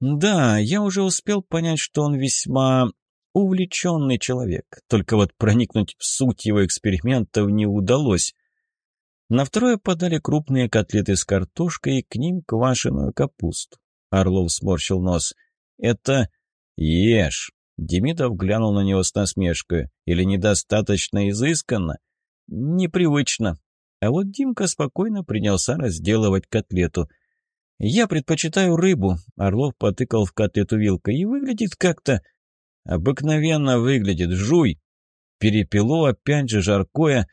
Speaker 2: Да, я уже успел понять, что он весьма увлеченный человек, только вот проникнуть в суть его экспериментов не удалось. На второе подали крупные котлеты с картошкой и к ним квашеную капусту. Орлов сморщил нос. «Это... ешь!» Демидов глянул на него с насмешкой. «Или недостаточно изысканно?» «Непривычно». А вот Димка спокойно принялся разделывать котлету. «Я предпочитаю рыбу», — Орлов потыкал в котлету вилкой, — «и выглядит как-то...» «Обыкновенно выглядит, жуй!» Перепело, опять же, жаркое.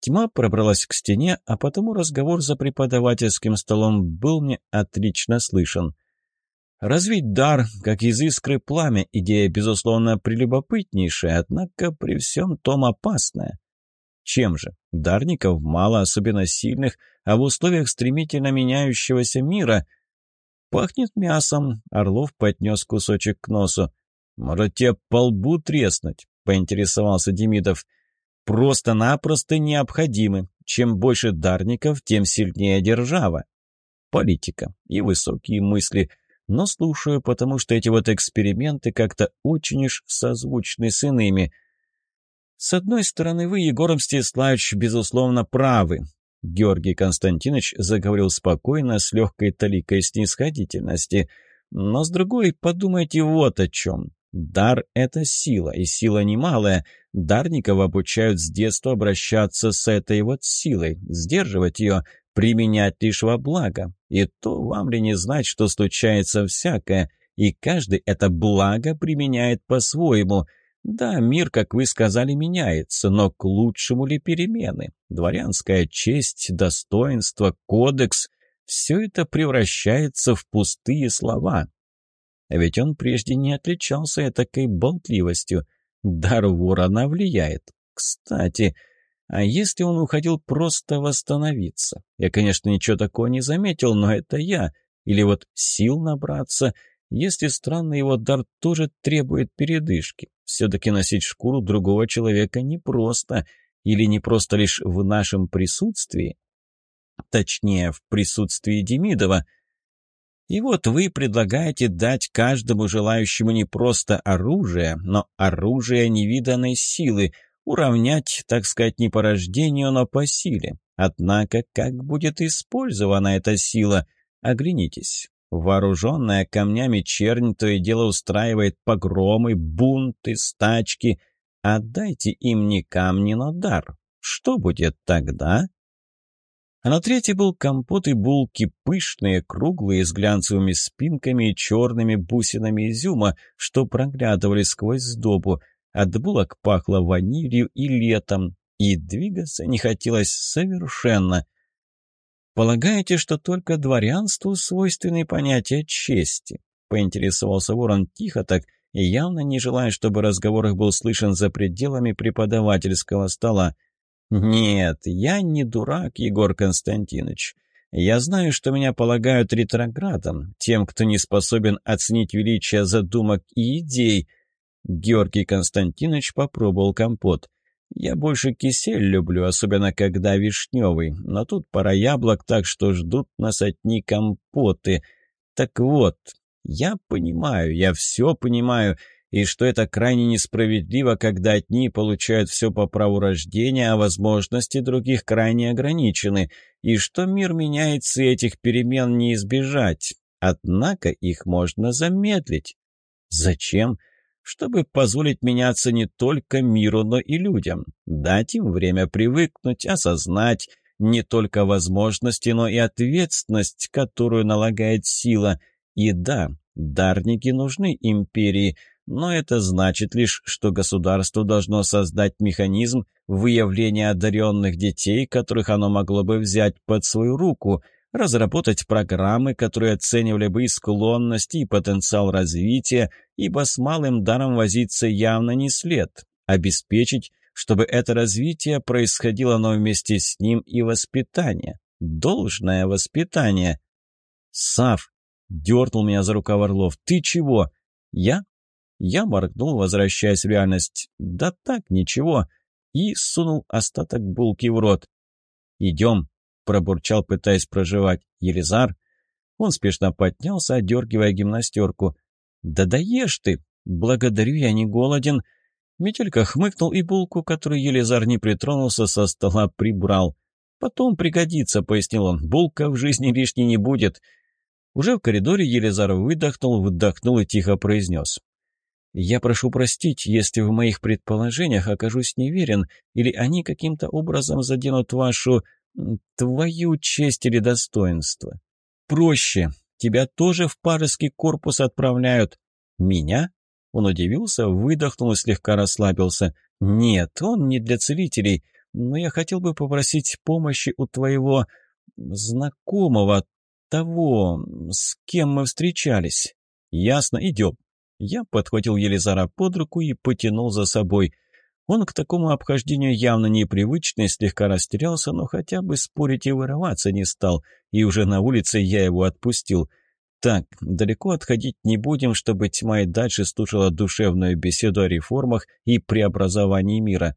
Speaker 2: Тьма пробралась к стене, а потому разговор за преподавательским столом был мне отлично слышен. Развить дар, как из искры пламя, идея, безусловно, прелюбопытнейшая, однако при всем том опасная. Чем же? Дарников мало, особенно сильных, а в условиях стремительно меняющегося мира... Пахнет мясом. Орлов поднес кусочек к носу. «Может, тебе по лбу треснуть?» — поинтересовался Демидов. «Просто-напросто необходимы. Чем больше дарников, тем сильнее держава». Политика и высокие мысли — но слушаю, потому что эти вот эксперименты как-то очень уж созвучны с иными. С одной стороны, вы, Егор Мстиславович, безусловно, правы. Георгий Константинович заговорил спокойно, с легкой таликой снисходительности. Но с другой, подумайте вот о чем. Дар — это сила, и сила немалая. Дарников обучают с детства обращаться с этой вот силой, сдерживать ее, применять лишь во благо. И то вам ли не знать, что случается всякое, и каждый это благо применяет по-своему. Да, мир, как вы сказали, меняется, но к лучшему ли перемены? Дворянская честь, достоинство, кодекс — все это превращается в пустые слова. А ведь он прежде не отличался этакой болтливостью. Дар ворона влияет. Кстати, — а если он уходил просто восстановиться? Я, конечно, ничего такого не заметил, но это я. Или вот сил набраться. Если странно, его дар тоже требует передышки. Все-таки носить шкуру другого человека непросто. Или не просто лишь в нашем присутствии. Точнее, в присутствии Демидова. И вот вы предлагаете дать каждому желающему не просто оружие, но оружие невиданной силы — уравнять, так сказать, не по рождению, но по силе. Однако, как будет использована эта сила? Оглянитесь. Вооруженная камнями чернь то и дело устраивает погромы, бунты, стачки. Отдайте им не камни, но дар. Что будет тогда? А на третьей был компот и булки, пышные, круглые, с глянцевыми спинками и черными бусинами изюма, что проглядывали сквозь сдобу — от булок пахло ванилью и летом, и двигаться не хотелось совершенно. «Полагаете, что только дворянству свойственны понятия чести?» — поинтересовался ворон тихо так, и явно не желая, чтобы разговор их был слышен за пределами преподавательского стола. «Нет, я не дурак, Егор Константинович. Я знаю, что меня полагают ретроградом, тем, кто не способен оценить величие задумок и идей, Георгий Константинович попробовал компот. «Я больше кисель люблю, особенно когда вишневый, но тут пора яблок, так что ждут нас одни компоты. Так вот, я понимаю, я все понимаю, и что это крайне несправедливо, когда одни получают все по праву рождения, а возможности других крайне ограничены, и что мир меняется, и этих перемен не избежать. Однако их можно замедлить. Зачем? Чтобы позволить меняться не только миру, но и людям, дать им время привыкнуть, осознать не только возможности, но и ответственность, которую налагает сила. И да, дарники нужны империи, но это значит лишь, что государство должно создать механизм выявления одаренных детей, которых оно могло бы взять под свою руку – разработать программы, которые оценивали бы и склонности, и потенциал развития, ибо с малым даром возиться явно не след, обеспечить, чтобы это развитие происходило, но вместе с ним и воспитание, должное воспитание. «Сав!» — дернул меня за рукав Орлов. «Ты чего?» «Я?» Я моргнул, возвращаясь в реальность. «Да так, ничего». И сунул остаток булки в рот. «Идем», пробурчал, пытаясь проживать. «Елизар?» Он спешно поднялся, одергивая гимнастерку. «Да доешь ты! Благодарю, я не голоден!» Метелька хмыкнул и булку, которую Елизар не притронулся, со стола прибрал. «Потом пригодится», — пояснил он. «Булка в жизни лишней не будет». Уже в коридоре Елизар выдохнул, вдохнул и тихо произнес. «Я прошу простить, если в моих предположениях окажусь неверен, или они каким-то образом заденут вашу... твою честь или достоинство. Проще. Тебя тоже в парыский корпус отправляют». «Меня?» Он удивился, выдохнул и слегка расслабился. «Нет, он не для целителей, но я хотел бы попросить помощи у твоего знакомого, того, с кем мы встречались». «Ясно, идем». Я подхватил Елизара под руку и потянул за собой. Он к такому обхождению явно непривычный, слегка растерялся, но хотя бы спорить и вырываться не стал, и уже на улице я его отпустил. Так, далеко отходить не будем, чтобы тьма и дальше слушала душевную беседу о реформах и преобразовании мира.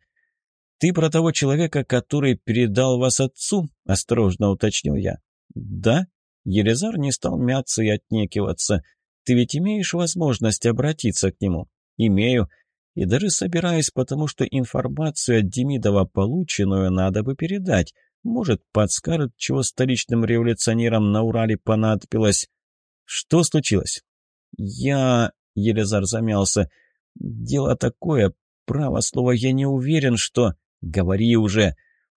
Speaker 2: «Ты про того человека, который передал вас отцу?» – осторожно уточнил я. «Да?» Елизар не стал мяться и отнекиваться – ты ведь имеешь возможность обратиться к нему? Имею. И даже собираюсь, потому что информацию от Демидова полученную надо бы передать. Может, подскажет, чего столичным революционерам на Урале понадобилось. Что случилось? Я... Елизар замялся. Дело такое, право слово, я не уверен, что... Говори уже.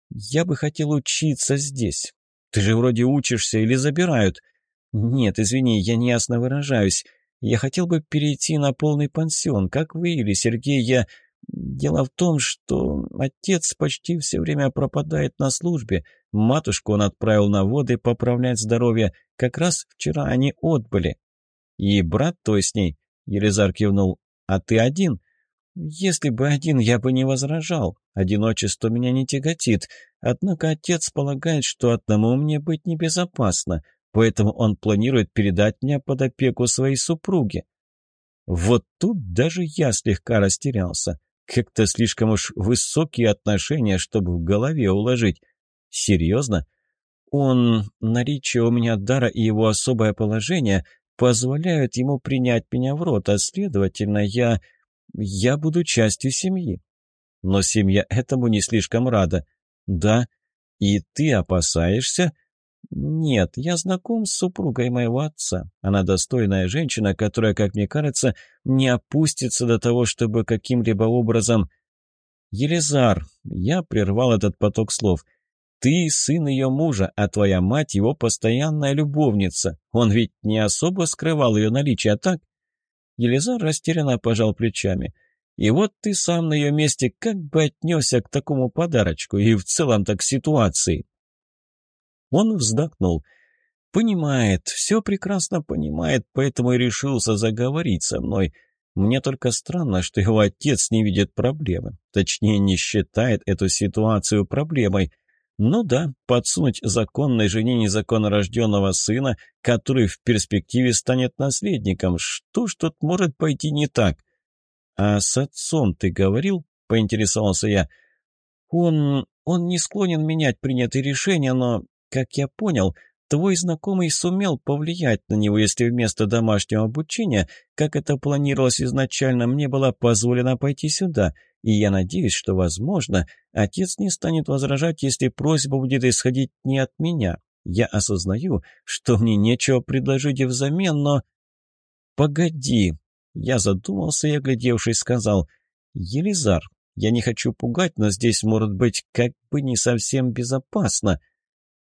Speaker 2: Я бы хотел учиться здесь. Ты же вроде учишься или забирают. «Нет, извини, я неясно выражаюсь. Я хотел бы перейти на полный пансион, как вы или Сергей. Я... Дело в том, что отец почти все время пропадает на службе. Матушку он отправил на воды поправлять здоровье. Как раз вчера они отбыли». «И брат твой с ней?» — Елизар кивнул. «А ты один?» «Если бы один, я бы не возражал. Одиночество меня не тяготит. Однако отец полагает, что одному мне быть небезопасно поэтому он планирует передать меня под опеку своей супруги. Вот тут даже я слегка растерялся. Как-то слишком уж высокие отношения, чтобы в голове уложить. Серьезно? Он, наличие у меня дара и его особое положение позволяют ему принять меня в рот, а следовательно, я... я буду частью семьи. Но семья этому не слишком рада. Да, и ты опасаешься, «Нет, я знаком с супругой моего отца. Она достойная женщина, которая, как мне кажется, не опустится до того, чтобы каким-либо образом...» «Елизар!» — я прервал этот поток слов. «Ты сын ее мужа, а твоя мать его постоянная любовница. Он ведь не особо скрывал ее наличие, а так?» Елизар растерянно пожал плечами. «И вот ты сам на ее месте как бы отнесся к такому подарочку и в целом-то к ситуации?» Он вздохнул. «Понимает, все прекрасно понимает, поэтому и решился заговорить со мной. Мне только странно, что его отец не видит проблемы. Точнее, не считает эту ситуацию проблемой. Ну да, подсунуть законной жене незаконнорожденного сына, который в перспективе станет наследником. Что ж тут может пойти не так?» «А с отцом ты говорил?» — поинтересовался я. «Он... он не склонен менять принятые решения, но как я понял, твой знакомый сумел повлиять на него, если вместо домашнего обучения, как это планировалось изначально, мне было позволено пойти сюда, и я надеюсь, что, возможно, отец не станет возражать, если просьба будет исходить не от меня. Я осознаю, что мне нечего предложить взамен, но... «Погоди!» Я задумался и, оглядевшись, сказал, «Елизар, я не хочу пугать, но здесь может быть как бы не совсем безопасно».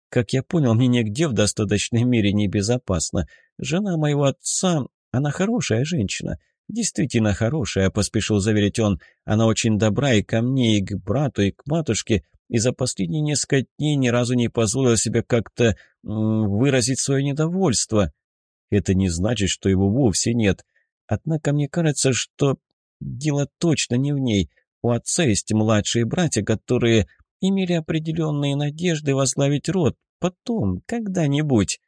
Speaker 2: Как я понял, мне нигде в достаточной мере небезопасно. Жена моего отца, она хорошая женщина. Действительно хорошая, поспешил заверить он. Она очень добра и ко мне, и к брату, и к матушке, и за последние несколько дней ни разу не позволила себе как-то выразить свое недовольство. Это не значит, что его вовсе нет. Однако мне кажется, что дело точно не в ней. У отца есть младшие братья, которые имели определенные надежды возглавить род. Потом, когда-нибудь.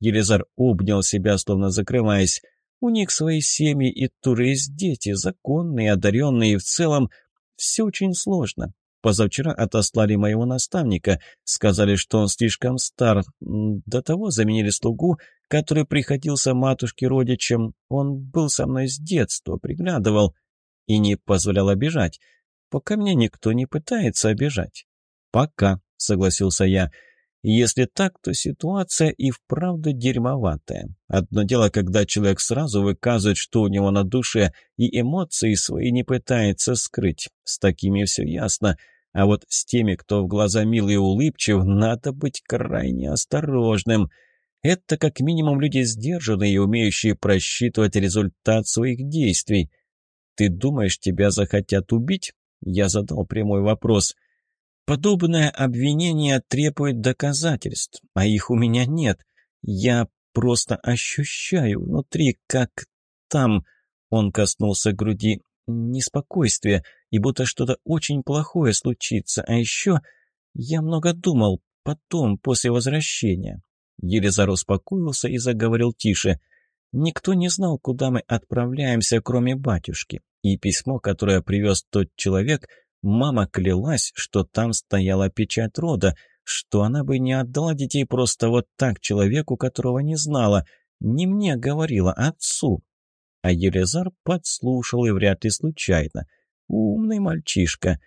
Speaker 2: Елизар обнял себя, словно закрываясь. У них свои семьи и туры есть дети, законные, одаренные, и в целом все очень сложно. Позавчера отослали моего наставника, сказали, что он слишком стар. До того заменили слугу, который приходился матушке родичем. Он был со мной с детства, приглядывал и не позволял обижать. Пока меня никто не пытается обижать. Пока. — согласился я. «Если так, то ситуация и вправду дерьмоватая. Одно дело, когда человек сразу выказывает, что у него на душе, и эмоции свои не пытается скрыть. С такими все ясно. А вот с теми, кто в глаза мил и улыбчив, надо быть крайне осторожным». Это как минимум люди сдержанные и умеющие просчитывать результат своих действий. «Ты думаешь, тебя захотят убить?» Я задал прямой вопрос. Подобное обвинение требует доказательств, а их у меня нет. Я просто ощущаю внутри, как там, он коснулся груди, неспокойствие, и будто что-то очень плохое случится. А еще я много думал потом, после возвращения. Елизар успокоился и заговорил тише. Никто не знал, куда мы отправляемся, кроме батюшки. И письмо, которое привез тот человек, Мама клялась, что там стояла печать рода, что она бы не отдала детей просто вот так человеку, которого не знала. Не мне говорила, отцу. А Елизар подслушал и вряд ли случайно. Умный мальчишка.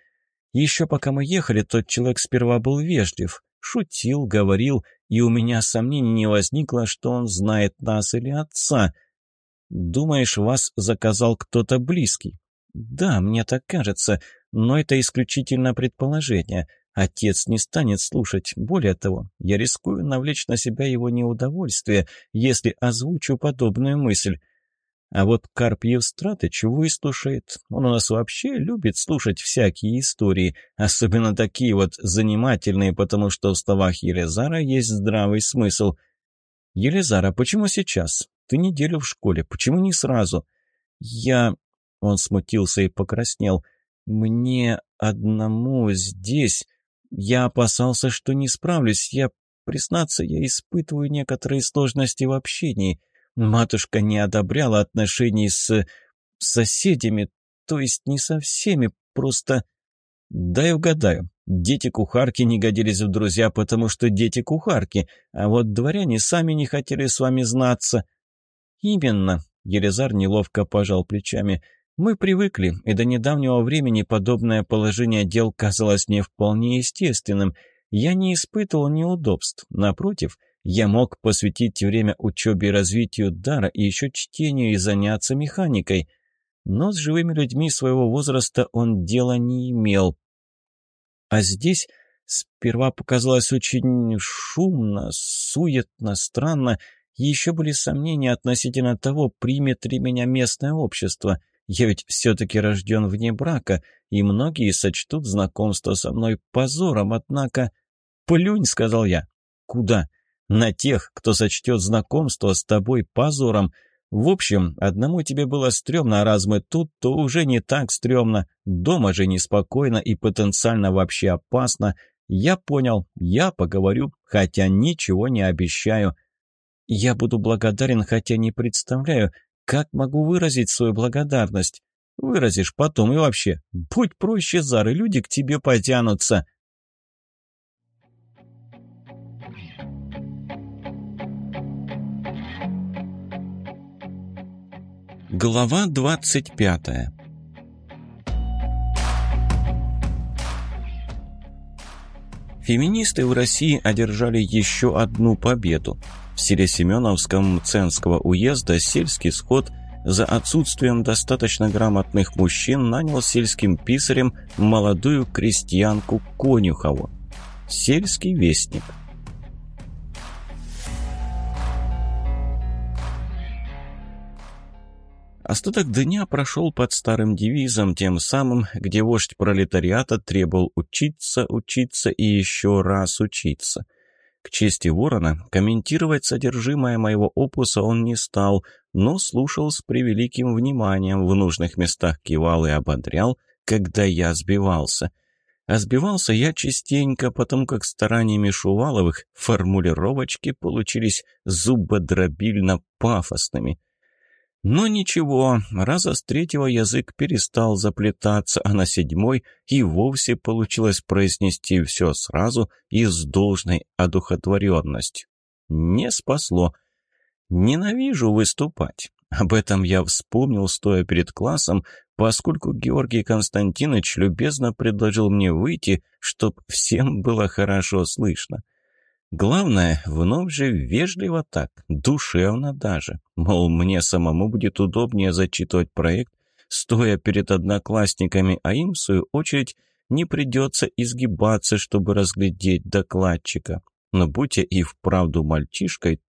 Speaker 2: Еще пока мы ехали, тот человек сперва был вежлив, шутил, говорил, и у меня сомнений не возникло, что он знает нас или отца. «Думаешь, вас заказал кто-то близкий?» «Да, мне так кажется. Но это исключительно предположение. Отец не станет слушать. Более того, я рискую навлечь на себя его неудовольствие, если озвучу подобную мысль. А вот Карп Евстратыч выслушает. Он у нас вообще любит слушать всякие истории, особенно такие вот занимательные, потому что в словах Елизара есть здравый смысл. «Елизара, почему сейчас? Ты неделю в школе, почему не сразу?» «Я...» Он смутился и покраснел – мне одному здесь... Я опасался, что не справлюсь. Я, признаться, я испытываю некоторые сложности в общении. Матушка не одобряла отношений с соседями, то есть не со всеми, просто... Дай угадаю. Дети-кухарки не годились в друзья, потому что дети-кухарки, а вот дворяне сами не хотели с вами знаться. Именно. Елизар неловко пожал плечами. Мы привыкли, и до недавнего времени подобное положение дел казалось мне вполне естественным. Я не испытывал неудобств. Напротив, я мог посвятить время учебе и развитию дара и еще чтению и заняться механикой. Но с живыми людьми своего возраста он дела не имел. А здесь сперва показалось очень шумно, суетно, странно. Еще были сомнения относительно того, примет ли меня местное общество – я ведь все-таки рожден вне брака, и многие сочтут знакомство со мной позором, однако... «Плюнь», — сказал я. «Куда?» «На тех, кто сочтет знакомство с тобой позором. В общем, одному тебе было стрёмно, а раз мы тут, то уже не так стрёмно. Дома же неспокойно и потенциально вообще опасно. Я понял, я поговорю, хотя ничего не обещаю. Я буду благодарен, хотя не представляю, как могу выразить свою благодарность? Выразишь потом и вообще. Будь проще, Зары, люди к тебе потянутся. Глава двадцать пятая Феминисты в России одержали еще одну победу – в селе Семеновском Ценского уезда сельский сход за отсутствием достаточно грамотных мужчин нанял сельским писарем молодую крестьянку Конюхову. Сельский вестник. Остаток дня прошел под старым девизом, тем самым, где вождь пролетариата требовал учиться, учиться и еще раз учиться – к чести ворона, комментировать содержимое моего опуса он не стал, но слушал с превеликим вниманием, в нужных местах кивал и ободрял, когда я сбивался. А сбивался я частенько, потому как стараниями Шуваловых формулировочки получились зубодробильно пафосными – но ничего, раза с третьего язык перестал заплетаться, а на седьмой и вовсе получилось произнести все сразу и с должной одухотворенностью. Не спасло. Ненавижу выступать.
Speaker 1: Об этом я вспомнил, стоя перед классом, поскольку Георгий Константинович любезно предложил мне выйти, чтоб всем было хорошо слышно. Главное, вновь же вежливо так, душевно даже. Мол, мне самому будет удобнее зачитывать проект, стоя перед одноклассниками, а им, в свою очередь, не придется изгибаться, чтобы разглядеть докладчика. Но будь я и вправду мальчишкой,